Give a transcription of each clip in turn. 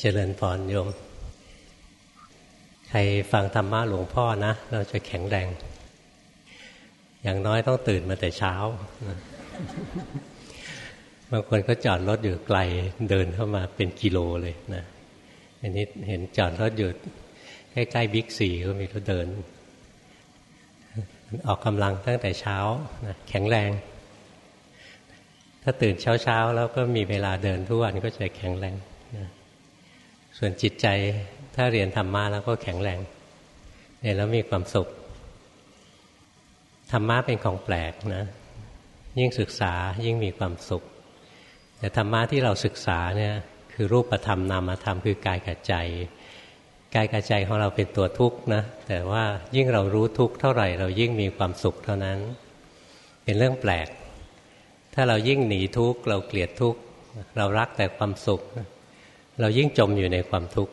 เจริญพรโยม ใครฟังธรรมะหลวงพ่อนะ เราจะแข็งแรง อย่างน้อยต้องตื่นมาแต่เช้า บางคนก็จอดรถอยู่ไกลเดินเข้ามาเป็นกิโลเลยนะอันนี้เห็นจอดรถอยู่ใกล้ๆบิ๊กซีก็มีก็เดิน ออกกำลังตั้งแต่เช้านะแข็งแรง ถ้าตื่นเช้าๆ แล้วก็มีเวลาเดินทุกวันก็จะแข็งแรง ส่วนจิตใจถ้าเรียนธรรมะแล้วก็แข็งแรงเรียนแล้วมีความสุข ธรรมะเป็นของแปลกนะ ยิ่งศึกษายิ่งมีความสุข แต่ธรรมะที่เราศึกษาเนี่ยคือรูปธรรมนามธรรมคือกายกับใจกายกับใจของเราเป็นตัวทุกข์นะแต่ว่ายิ่งเรารู้ทุกข์เท่าไหร่ เรายิ่งมีความสุขเท่านั้น เป็นเรื่องแปลก ถ้าเรายิ่งหนีทุกข์เราเกลียดทุกข์เรารักแต่ความสุข เรายิ่งจมอยู่ในความทุกข์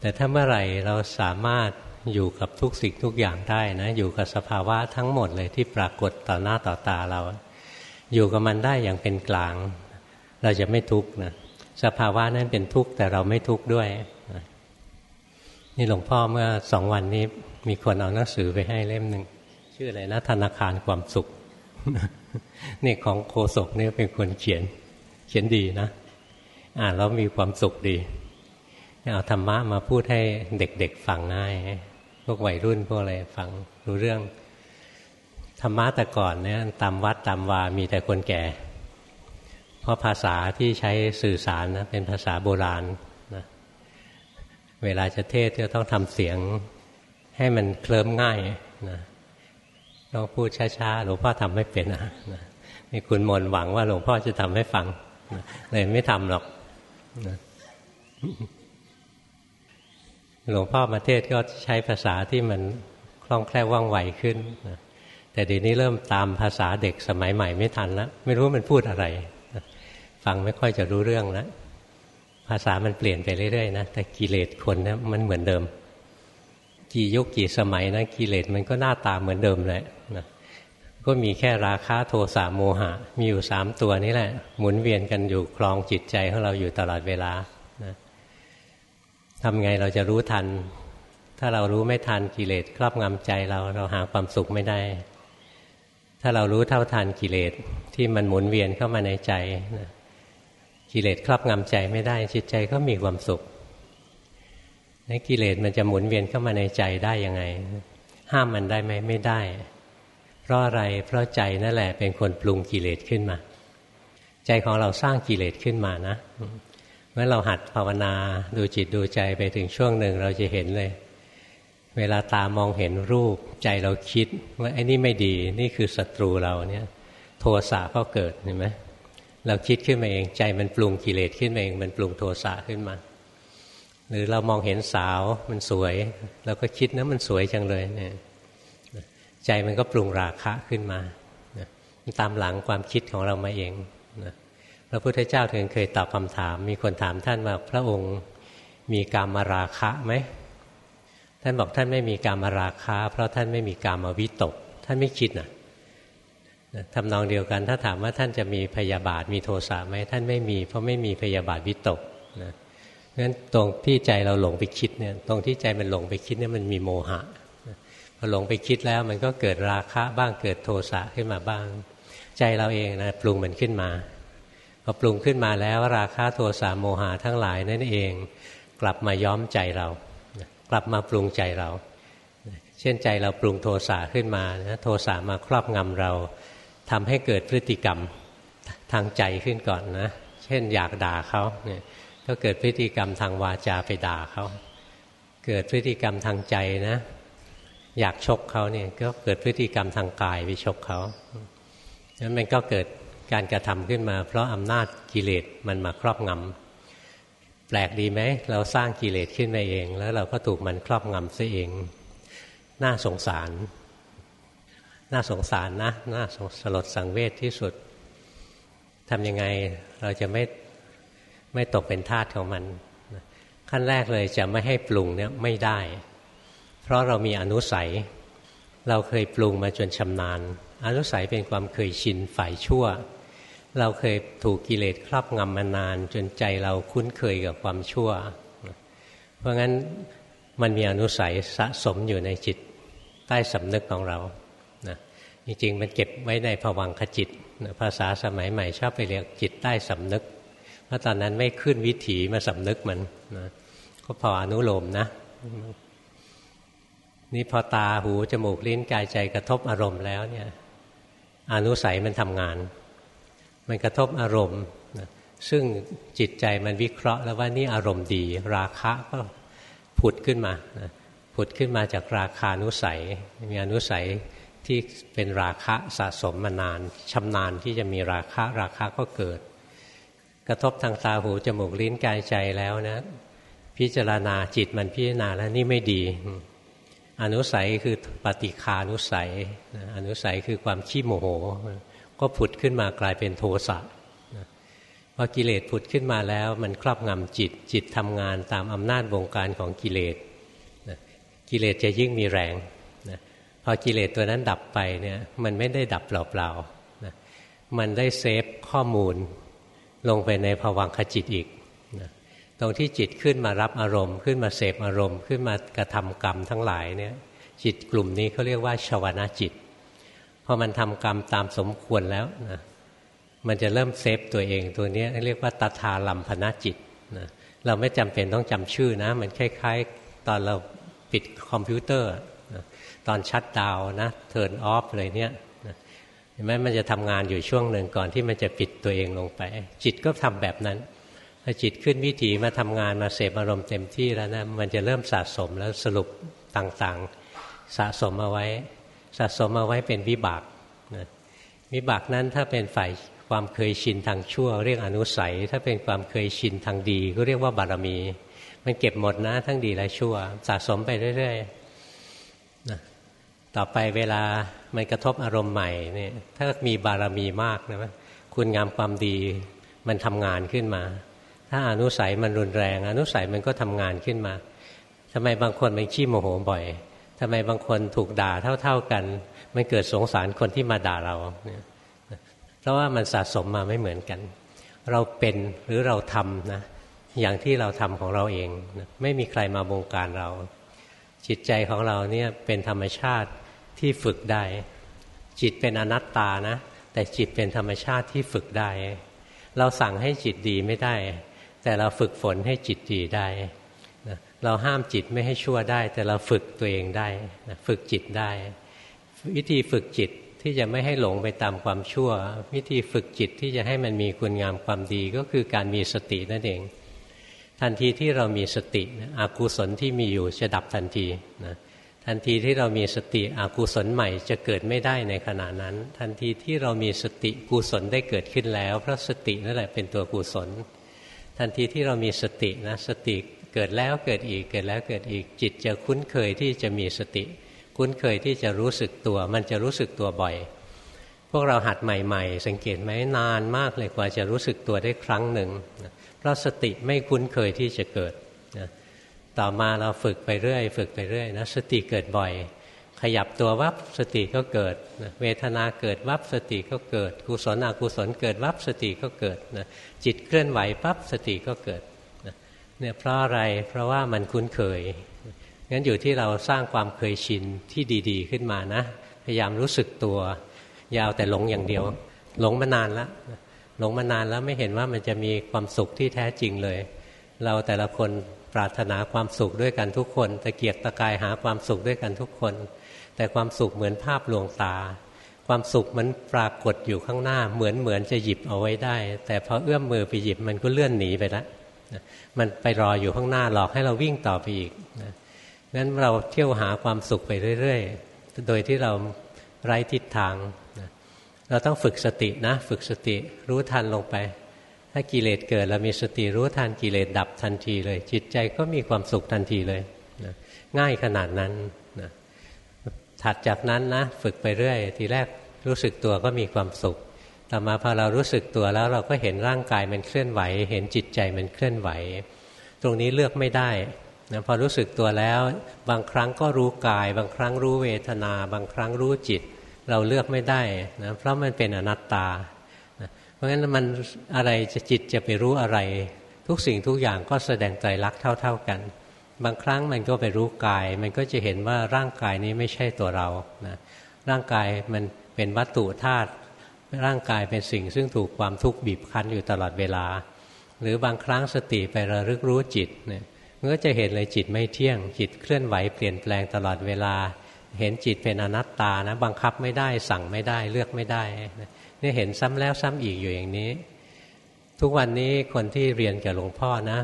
แต่ถ้าเมื่อไหร่เราสามารถอยู่กับทุกสิ่งทุกอย่างได้นะอยู่กับสภาวะทั้งหมดเลยที่ปรากฏต่อหน้าต่อตาเรา อยู่กับมันได้อย่างเป็นกลาง เราจะไม่ทุกข์นะสภาวะนั้นเป็นทุกข์แต่เราไม่ทุกข์ด้วยนี่หลวงพ่อเมื่อสองวันนี้ มีคนเอาหนังสือไปให้เล่มหนึ่งชื่ออะไรนะธนาคารความสุขนี่ของโคศกนี่เป็นคนเขียน เขียนดีนะ อ่านแล้วมีความสุขดีเอาธรรมะมาพูดให้เด็กๆฟังง่าย พวกวัยรุ่นพวกอะไรฟังรู้เรื่อง ธรรมะแต่ก่อนเนี่ยตามวัดตามวามีแต่คนแก่ เพราะภาษาที่ใช้สื่อสารนะเป็นภาษาโบราณนะเวลาจะเทศก็ต้องทำเสียงให้มันเคลิ้มง่ายนะต้องพูดช้าๆหลวงพ่อทำไม่เป็นนะนี่คุณมนหวังว่าหลวงพ่อจะทำให้ฟังเลยไม่ทำหรอก หลวงพ่อมาเทศก็ใช้ภาษาที่มันคล่องแคล่วว่องไวขึ้นแต่เดี๋ยวนี้เริ่มตามภาษาเด็กสมัยใหม่ไม่ทันแล้วไม่รู้มันพูดอะไร ฟังไม่ค่อยจะรู้เรื่องแล้วภาษามันเปลี่ยนไปเรื่อยๆนะแต่กิเลสคนนะมันเหมือนเดิม กี่ยุคกี่สมัยนะกิเลสมันก็หน้าตาเหมือนเดิมเลยนะ ก็มีแค่ราคะ โทสะโมหะ มีอยู่สามตัวนี้แหละ หมุนเวียนกันอยู่คลองจิตใจของเราอยู่ตลอดเวลานะทำไงเราจะรู้ทัน ถ้าเรารู้ไม่ทันกิเลสครอบงำใจเราเราหาความสุขไม่ได้ ถ้าเรารู้เท่าทันกิเลสที่มันหมุนเวียนเข้ามาในใจนะกิเลสครอบงำใจไม่ได้ จิตใจก็มีความสุขในกิเลสมันจะหมุนเวียนเข้ามาในใจได้ยังไง ห้ามมันได้ไหมไม่ได้ เพราะอะไรเพราะใจนั่นแหละเป็นคนปรุงกิเลสขึ้นมา ใจของเราสร้างกิเลสขึ้นมานะเมื่อเราหัดภาวนาดูจิตดูใจไปถึงช่วงหนึ่งเราจะเห็นเลย เวลาตามองเห็นรูป ใจเราคิดว่าไอ้นี่ไม่ดีนี่คือศัตรูเราเนี่ย โทสะก็เกิดเห็นไหมเราคิดขึ้นมาเองใจมันปรุงกิเลสขึ้นมาเองมันปรุงโทสะขึ้นมา หรือเรามองเห็นสาวมันสวยเราก็คิดนะมันสวยจังเลยเนี่ย ใจมันก็ปรุงราคะขึ้นมามันตามหลังความคิดของเรามาเองนะพระพุทธเจ้าถึงเคยตอบคำถาม มีคนถามท่านว่าพระองค์มีกามมราคะไหมท่านบอกท่านไม่มีกามมราคะ เพราะท่านไม่มีกามมวิตก ท่านไม่คิดนะทำนองเดียวกัน ถ้าถามว่าท่านจะมีพยาบาทมีโทสะไหมท่านไม่มี เพราะไม่มีพยาบาทวิตกนะงั้นตรงที่ใจเราหลงไปคิดเนี่ยตรงที่ใจมันหลงไปคิดเนี่ยมันมีโมหะ พอหลงไปคิดแล้วมันก็เกิดราคะบ้างเกิดโทสะขึ้นมาบ้าง ใจเราเองนะปรุงมันขึ้นมาพอปรุงขึ้นมาแล้วราคะโทสะโมหะทั้งหลายนั่นเอง กลับมาย้อมใจเรา กลับมาปรุงใจเรา เช่นใจเราปรุงโทสะขึ้นมานะโทสะมาครอบงำเราทำให้เกิดพฤติกรรมทางใจขึ้นก่อนนะ เช่นอยากด่าเขาเนี่ยก็เกิดพฤติกรรมทางวาจาไปด่าเขา เกิดพฤติกรรมทางใจนะ อยากชกเขาเนี่ยก็เกิดพฤติกรรมทางกายไปชกเขานั้นมันก็เกิดการกระทำขึ้นมา เพราะอำนาจกิเลสมันมาครอบงำแปลกดีไหม เราสร้างกิเลสขึ้นมาเอง แล้วเราก็ถูกมันครอบงำซะเอง น่าสงสาร น่าสงสารนะ น่าสลดสังเวชที่สุดทำยังไงเราจะไม่ไม่ตกเป็นทาสของมัน ขั้นแรกเลยจะไม่ให้ปรุงเนี่ยไม่ได้ เพราะเรามีอนุสัย เราเคยปรุงมาจนชำนาญ อนุสัยเป็นความเคยชินฝ่ายชั่ว เราเคยถูกกิเลสครอบงำมานาน จนใจเราคุ้นเคยกับความชั่ว เพราะงั้นมันมีอนุสัยสะสมอยู่ในจิตใต้สำนึกของเรานะจริงๆ มันเก็บไว้ในผวังขจิตนะภาษาสมัยใหม่ชอบไปเรียกจิตใต้สำนึก เพราะตอนนั้นไม่ขึ้นวิถีมาสำนึกมันนะก็พออนุโลมนะ นี่พอตาหูจมูกลิ้นกายใจกระทบอารมณ์แล้วเนี่ยอนุสัยมันทำงาน มันกระทบอารมณ์ซึ่งจิตใจมันวิเคราะห์แล้วว่านี่อารมณ์ดี ราคะก็ผุดขึ้นมาผุดขึ้นมาจากราคานุสัย มีอนุสัยที่เป็นราคะสะสมมานานชำนาญที่จะมีราคะราคะก็เกิด กระทบทางตาหูจมูกลิ้นกายใจแล้วนะ พิจารณาจิตมันพิจารณาแล้วนี่ไม่ดี อนุสัยคือปฏิคานุสัย อนุสัยคือความขี้โมโห ก็ผุดขึ้นมากลายเป็นโทสะพอกิเลสผุดขึ้นมาแล้วมันครอบงำจิตจิตทำงานตามอำนาจวงการของกิเลสกิเลสจะยิ่งมีแรงพอกิเลสตัวนั้นดับไปเนี่ยมันไม่ได้ดับเปล่าๆมันได้ save ข้อมูลลงไปในภวังคจิตอีก ตรงที่จิตขึ้นมารับอารมณ์ ขึ้นมาเสพอารมณ์ ขึ้นมากระทำกรรมทั้งหลายเนี่ยจิตกลุ่มนี้เขาเรียกว่าชาวนาจิตพอมันทำกรรมตามสมควรแล้วนะมันจะเริ่ม save ตัวเองตัวนี้เรียกว่าตทาลัมพนจิตนะเราไม่จำเป็นต้องจำชื่อนะ มันคล้ายๆ ตอนเราปิดคอมพิวเตอร์ตอนชัดดาวนะเทิร์นออฟเลยเนี่ยเห็นไหมมันจะทำงานอยู่ช่วงหนึ่งก่อนที่มันจะปิดตัวเองลงไป จิตก็ทำแบบนั้น พอจิตขึ้นวิถีมาทำงานมาเสพอารมณ์เต็มที่แล้วนะมันจะเริ่มสะสมแล้วสรุปต่างๆ สะสมเอาไว้ สะสมเอาไว้เป็นวิบากนะวิบากนั้นถ้าเป็นฝ่ายความเคยชินทางชั่ว เรียกอนุสัย ถ้าเป็นความเคยชินทางดี ก็เรียกว่าบารมี มันเก็บหมดนะทั้งดีและชั่ว สะสมไปเรื่อยๆนะต่อไปเวลามันกระทบอารมณ์ใหม่เนี่ยถ้ามีบารมีมากนะคุณงามความดีมันทำงานขึ้นมา ถ้าอนุสัยมันรุนแรง อนุสัยมันก็ทำงานขึ้นมาทำไมบางคนมันขี้โมโหบ่อยทำไมบางคนถูกด่าเท่า ๆกัน มันเกิดสงสารคนที่มาด่าเราเนี่ยเพราะว่ามันสะสมมาไม่เหมือนกัน เราเป็นหรือเราทำนะอย่างที่เราทำของเราเองไม่มีใครมาบงการเรา จิตใจของเราเนี่ยเป็นธรรมชาติที่ฝึกได้ จิตเป็นอนัตตานะ แต่จิตเป็นธรรมชาติที่ฝึกได้ เราสั่งให้จิตดีไม่ได้ แต่เราฝึกฝนให้จิตดีได้เราห้ามจิตไม่ให้ชั่วได้ แต่เราฝึกตัวเองได้ฝึกจิตได้ วิธีฝึกจิตที่จะไม่ให้หลงไปตามความชั่ว วิธีฝึกจิตที่จะให้มันมีคุณงามความดีก็คือการมีสตินั่นเอง ทันทีที่เรามีสติอากุศลที่มีอยู่จะดับทันทีนะทันทีที่เรามีสติอกุศลใหม่จะเกิดไม่ได้ในขณะนั้น ทันทีที่เรามีสติกุศลได้เกิดขึ้นแล้วเพราะสตินั่นแหละเป็นตัวกุศล ทันทีที่เรามีสตินะสติเกิดแล้วเกิดอีกเกิดแล้วเกิดอีกจิตจะคุ้นเคยที่จะมีสติ คุ้นเคยที่จะรู้สึกตัว มันจะรู้สึกตัวบ่อย พวกเราหัดใหม่ ๆ สังเกตไหมนานมากเลยกว่าจะรู้สึกตัวได้ครั้งหนึ่งเพราะสติไม่คุ้นเคยที่จะเกิดต่อมาเราฝึกไปเรื่อย ฝึกไปเรื่อยนะสติเกิดบ่อย ขยับตัววับสติก็เกิดนะเวทนาเกิดวับสติก็เกิดกุศลอกุศลเกิดวับสติก็เกิดนะจิตเคลื่อนไหวปั๊บสติก็เกิดนะเนี่ยเพราะอะไรเพราะว่ามันคุ้นเคยงั้นอยู่ที่เราสร้างความเคยชินที่ดีๆขึ้นมานะ พยายามรู้สึกตัวยาวแต่หลงอย่างเดียว หลงมานานแล้วหลงมานานแล้วไม่เห็นว่ามันจะมีความสุขที่แท้จริงเลย เราแต่ละคนปรารถนาความสุขด้วยกันทุกคนตะเกียกตะกายหาความสุขด้วยกันทุกคน แต่ความสุขเหมือนภาพลวงตา ความสุขมันปรากฏอยู่ข้างหน้า เหมือนเหมือนจะหยิบเอาไว้ได้ แต่พอเอื้อมมือไปหยิบมันก็เลื่อนหนีไปแล้วมันไปรออยู่ข้างหน้าหลอกให้เราวิ่งต่อไปอีกงั้นเราเที่ยวหาความสุขไปเรื่อยๆ โดยที่เราไร้ทิศทางเราต้องฝึกสตินะ ฝึกสติรู้ทันลงไป ถ้ากิเลสเกิดเรามีสติรู้ทันกิเลสดับทันทีเลย จิตใจก็มีความสุขทันทีเลยนะง่ายขนาดนั้น ถัดจากนั้นนะฝึกไปเรื่อย ทีแรกรู้สึกตัวก็มีความสุข ต่อมาพอเรารู้สึกตัวแล้วเราก็เห็นร่างกายมันเคลื่อนไหว เห็นจิตใจมันเคลื่อนไหว ตรงนี้เลือกไม่ได้นะพอรู้สึกตัวแล้ว บางครั้งก็รู้กาย บางครั้งรู้เวทนา บางครั้งรู้จิต เราเลือกไม่ได้นะเพราะมันเป็นอนัตตานะเพราะฉะนั้นมันอะไรจะจิตจะไปรู้อะไร ทุกสิ่งทุกอย่างก็แสดงใจรักเท่า ๆกัน บางครั้งมันก็ไปรู้กาย มันก็จะเห็นว่าร่างกายนี้ไม่ใช่ตัวเรานะร่างกายมันเป็นวัตถุธาตุร่างกายเป็นสิ่งซึ่งถูกความทุกข์บีบคั้นอยู่ตลอดเวลา หรือบางครั้งสติไประลึกรู้จิตเนี่ยมันก็จะเห็นเลยจิตไม่เที่ยง จิตเคลื่อนไหวเปลี่ยนแปลงตลอดเวลา เห็นจิตเป็นอนัตตานะบังคับไม่ได้สั่งไม่ได้เลือกไม่ได้นี่เห็นซ้ำแล้วซ้ำอีกอยู่อย่างนี้ ทุกวันนี้คนที่เรียนกับหลวงพ่อนะ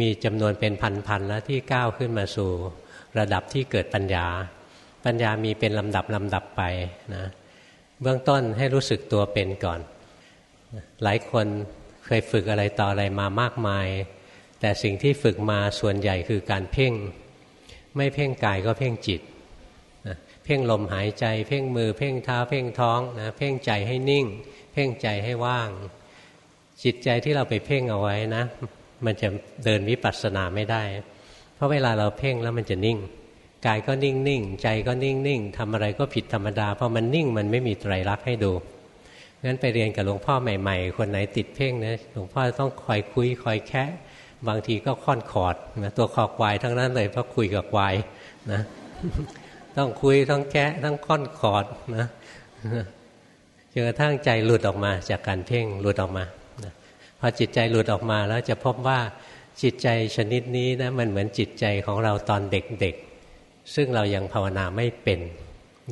มีจำนวนเป็นพันๆแล้วที่ก้าวขึ้นมาสู่ ระดับที่เกิดปัญญา ปัญญามีเป็นลำดับลำดับไปนะเบื้องต้นให้รู้สึกตัวเป็นก่อน หลายคนเคยฝึกอะไรต่ออะไรมามากมาย แต่สิ่งที่ฝึกมาส่วนใหญ่คือการเพ่ง ไม่เพ่งกายก็เพ่งจิตเพ่งลมหายใจ เพ่งมือ เพ่งเท้า เพ่งท้องนะเพ่งใจให้นิ่ง เพ่งใจให้ว่าง จิตใจที่เราไปเพ่งเอาไว้นะ มันจะเดินวิปัสสนาไม่ได้ เพราะเวลาเราเพ่งแล้วมันจะนิ่ง กายก็นิ่งนิ่งใจก็นิ่งนิ่งทำอะไรก็ผิดธรรมดา เพราะมันนิ่งมันไม่มีไตรลักษณ์ให้ดูงั้นไปเรียนกับหลวงพ่อใหม่ ๆ คนไหนติดเพ่งนะหลวงพ่อต้องคอยคุยคอยแคะบางทีก็ค่อนขอดนะตัวคอควายทั้งนั้นเลยเพราะคุยกับควายนะต้องคุยต้องแคะทั้งค่อนขอดนะจนกระทั่งใจหลุดออกมาจากการเพ่งหลุดออกมา พอจิตใจหลุดออกมาแล้วจะพบว่าจิตใจชนิดนี้นะมันเหมือนจิตใจของเราตอนเด็กๆ ซึ่งเรายังภาวนาไม่เป็น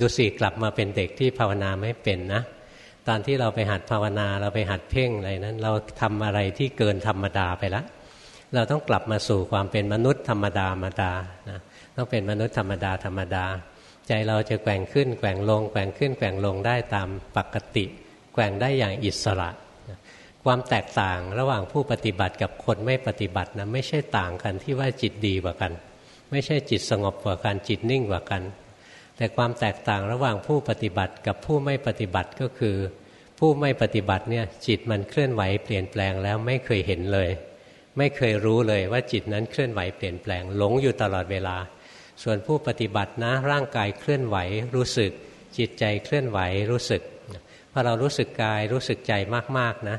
ดูสิกลับมาเป็นเด็กที่ภาวนาไม่เป็นนะ ตอนที่เราไปหัดภาวนาเราไปหัดเพ่งอะไรนั้น เราทำอะไรที่เกินธรรมดาไปแล้วเราต้องกลับมาสู่ความเป็นมนุษย์ธรรมดาธรรมดานะต้องเป็นมนุษย์ธรรมดาธรรมดา ใจเราจะแกว่งขึ้นแกว่งลง แกว่งขึ้นแกว่งลงได้ตามปกติ แกว่งได้อย่างอิสระ ความแตกต่างระหว่างผู้ปฏิบัติกับคนไม่ปฏิบัตินะไม่ใช่ต่างกันที่ว่าจิตดีกว่ากัน ไม่ใช่จิตสงบกว่ากันจิตนิ่งกว่ากัน แต่ความแตกต่างระหว่างผู้ปฏิบัติกับผู้ไม่ปฏิบัติก็คือ ผู้ไม่ปฏิบัติเนี่ยจิตมันเคลื่อนไหวเปลี่ยนแปลงแล้วไม่เคยเห็นเลย ไม่เคยรู้เลยว่าจิตนั้นเคลื่อนไหวเปลี่ยนแปลงหลงอยู่ตลอดเวลา ส่วนผู้ปฏิบัตินะร่างกายเคลื่อนไหวรู้สึก จิตใจเคลื่อนไหวรู้สึกพอเรารู้สึกกายรู้สึกใจมากๆนะ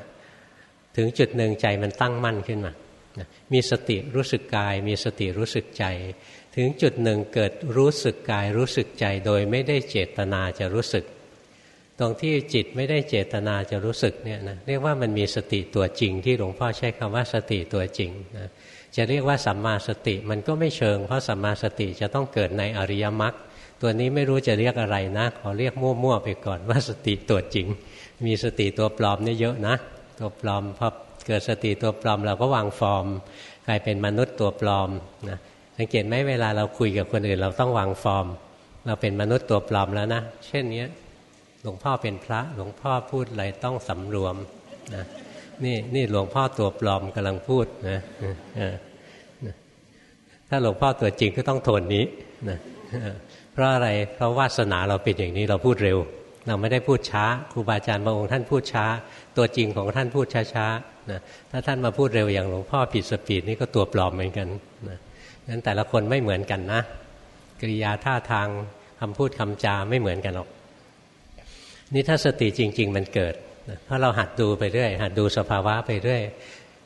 ถึงจุดหนึ่งใจมันตั้งมั่นขึ้นมา มีสติรู้สึกกาย มีสติรู้สึกใจ ถึงจุดหนึ่งเกิดรู้สึกกายรู้สึกใจ โดยไม่ได้เจตนาจะรู้สึก ตรงที่จิตไม่ได้เจตนาจะรู้สึกเนี่ยนะเรียกว่ามันมีสติตัวจริง ที่หลวงพ่อใช้คำว่าสติตัวจริงนะจะเรียกว่าสัมมาสติมันก็ไม่เชิง เพราะสัมมาสติจะต้องเกิดในอริยมรรคตัวนี้ไม่รู้จะเรียกอะไรนะ ขอเรียกมั่วๆไปก่อนว่าสติตัวจริง มีสติตัวปลอมนี่เยอะนะ ตัวปลอมพอเกิดสติตัวปลอม เราก็วางฟอร์ม กลายเป็นมนุษย์ตัวปลอมนะสังเกตไหมเวลาเราคุยกับคนอื่น เราต้องวางฟอร์ม เราเป็นมนุษย์ตัวปลอมแล้วนะเช่นนี้หลวงพ่อเป็นพระหลวงพ่อพูดอะไรต้องสำรวมนะนี่นี่หลวงพ่อตัวปลอมกำลังพูดนะถ้าหลวงพ่อตัวจริงก็ต้องโทนนี้นะเพราะอะไรเพราะวาสนาเราเป็นอย่างนี้เราพูดเร็ว เราไม่ได้พูดช้า ครูบาอาจารย์บางองค์ท่านพูดช้า ตัวจริงของท่านพูดช้าๆนะถ้าท่านมาพูดเร็วอย่างหลวงพ่อผิดสปีดนี่ก็ตัวปลอมเหมือนกันนะนั้นแต่ละคนไม่เหมือนกันนะกริยาท่าทางคำพูดคำจาไม่เหมือนกันหรอก นี่ถ้าสติจริง ๆ มันเกิดเพราะเราหัดดูไปเรื่อย หัดดูสภาวะไปเรื่อย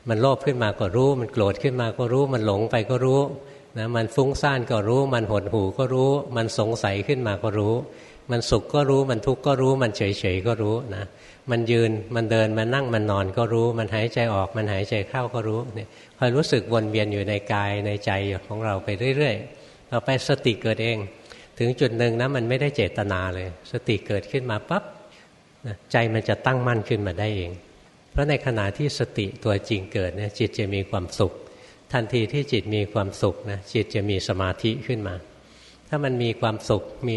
มันโลภขึ้นมาก็รู้ มันโกรธขึ้นมาก็รู้ มันหลงไปก็รู้นะมันฟุ้งซ่านก็รู้ มันหดหูก็รู้ มันสงสัยขึ้นมาก็รู้ มันสุขก็รู้มันทุกข์ก็รู้มันเฉยๆก็รู้นะมันยืนมันเดินมันนั่งมันนอนก็รู้ มันหายใจออกมันหายใจเข้าก็รู้เนี่ยคอยรู้สึกวนเวียนอยู่ในกายในใจของเราไปเรื่อยๆต่อไปสติเกิดเอง ถึงจุดหนึ่งนะมันไม่ได้เจตนาเลย สติเกิดขึ้นมาปับ๊บใจมันจะตั้งมั่นขึ้นมาได้เอง เพราะในขณะที่สติตัวจริงเกิดเนี่ยจิตจะมีความสุข ทันทีที่จิตมีความสุขนะจิตจะมีสมาธิขึ้นมา ถ้ามันมีความสุขมี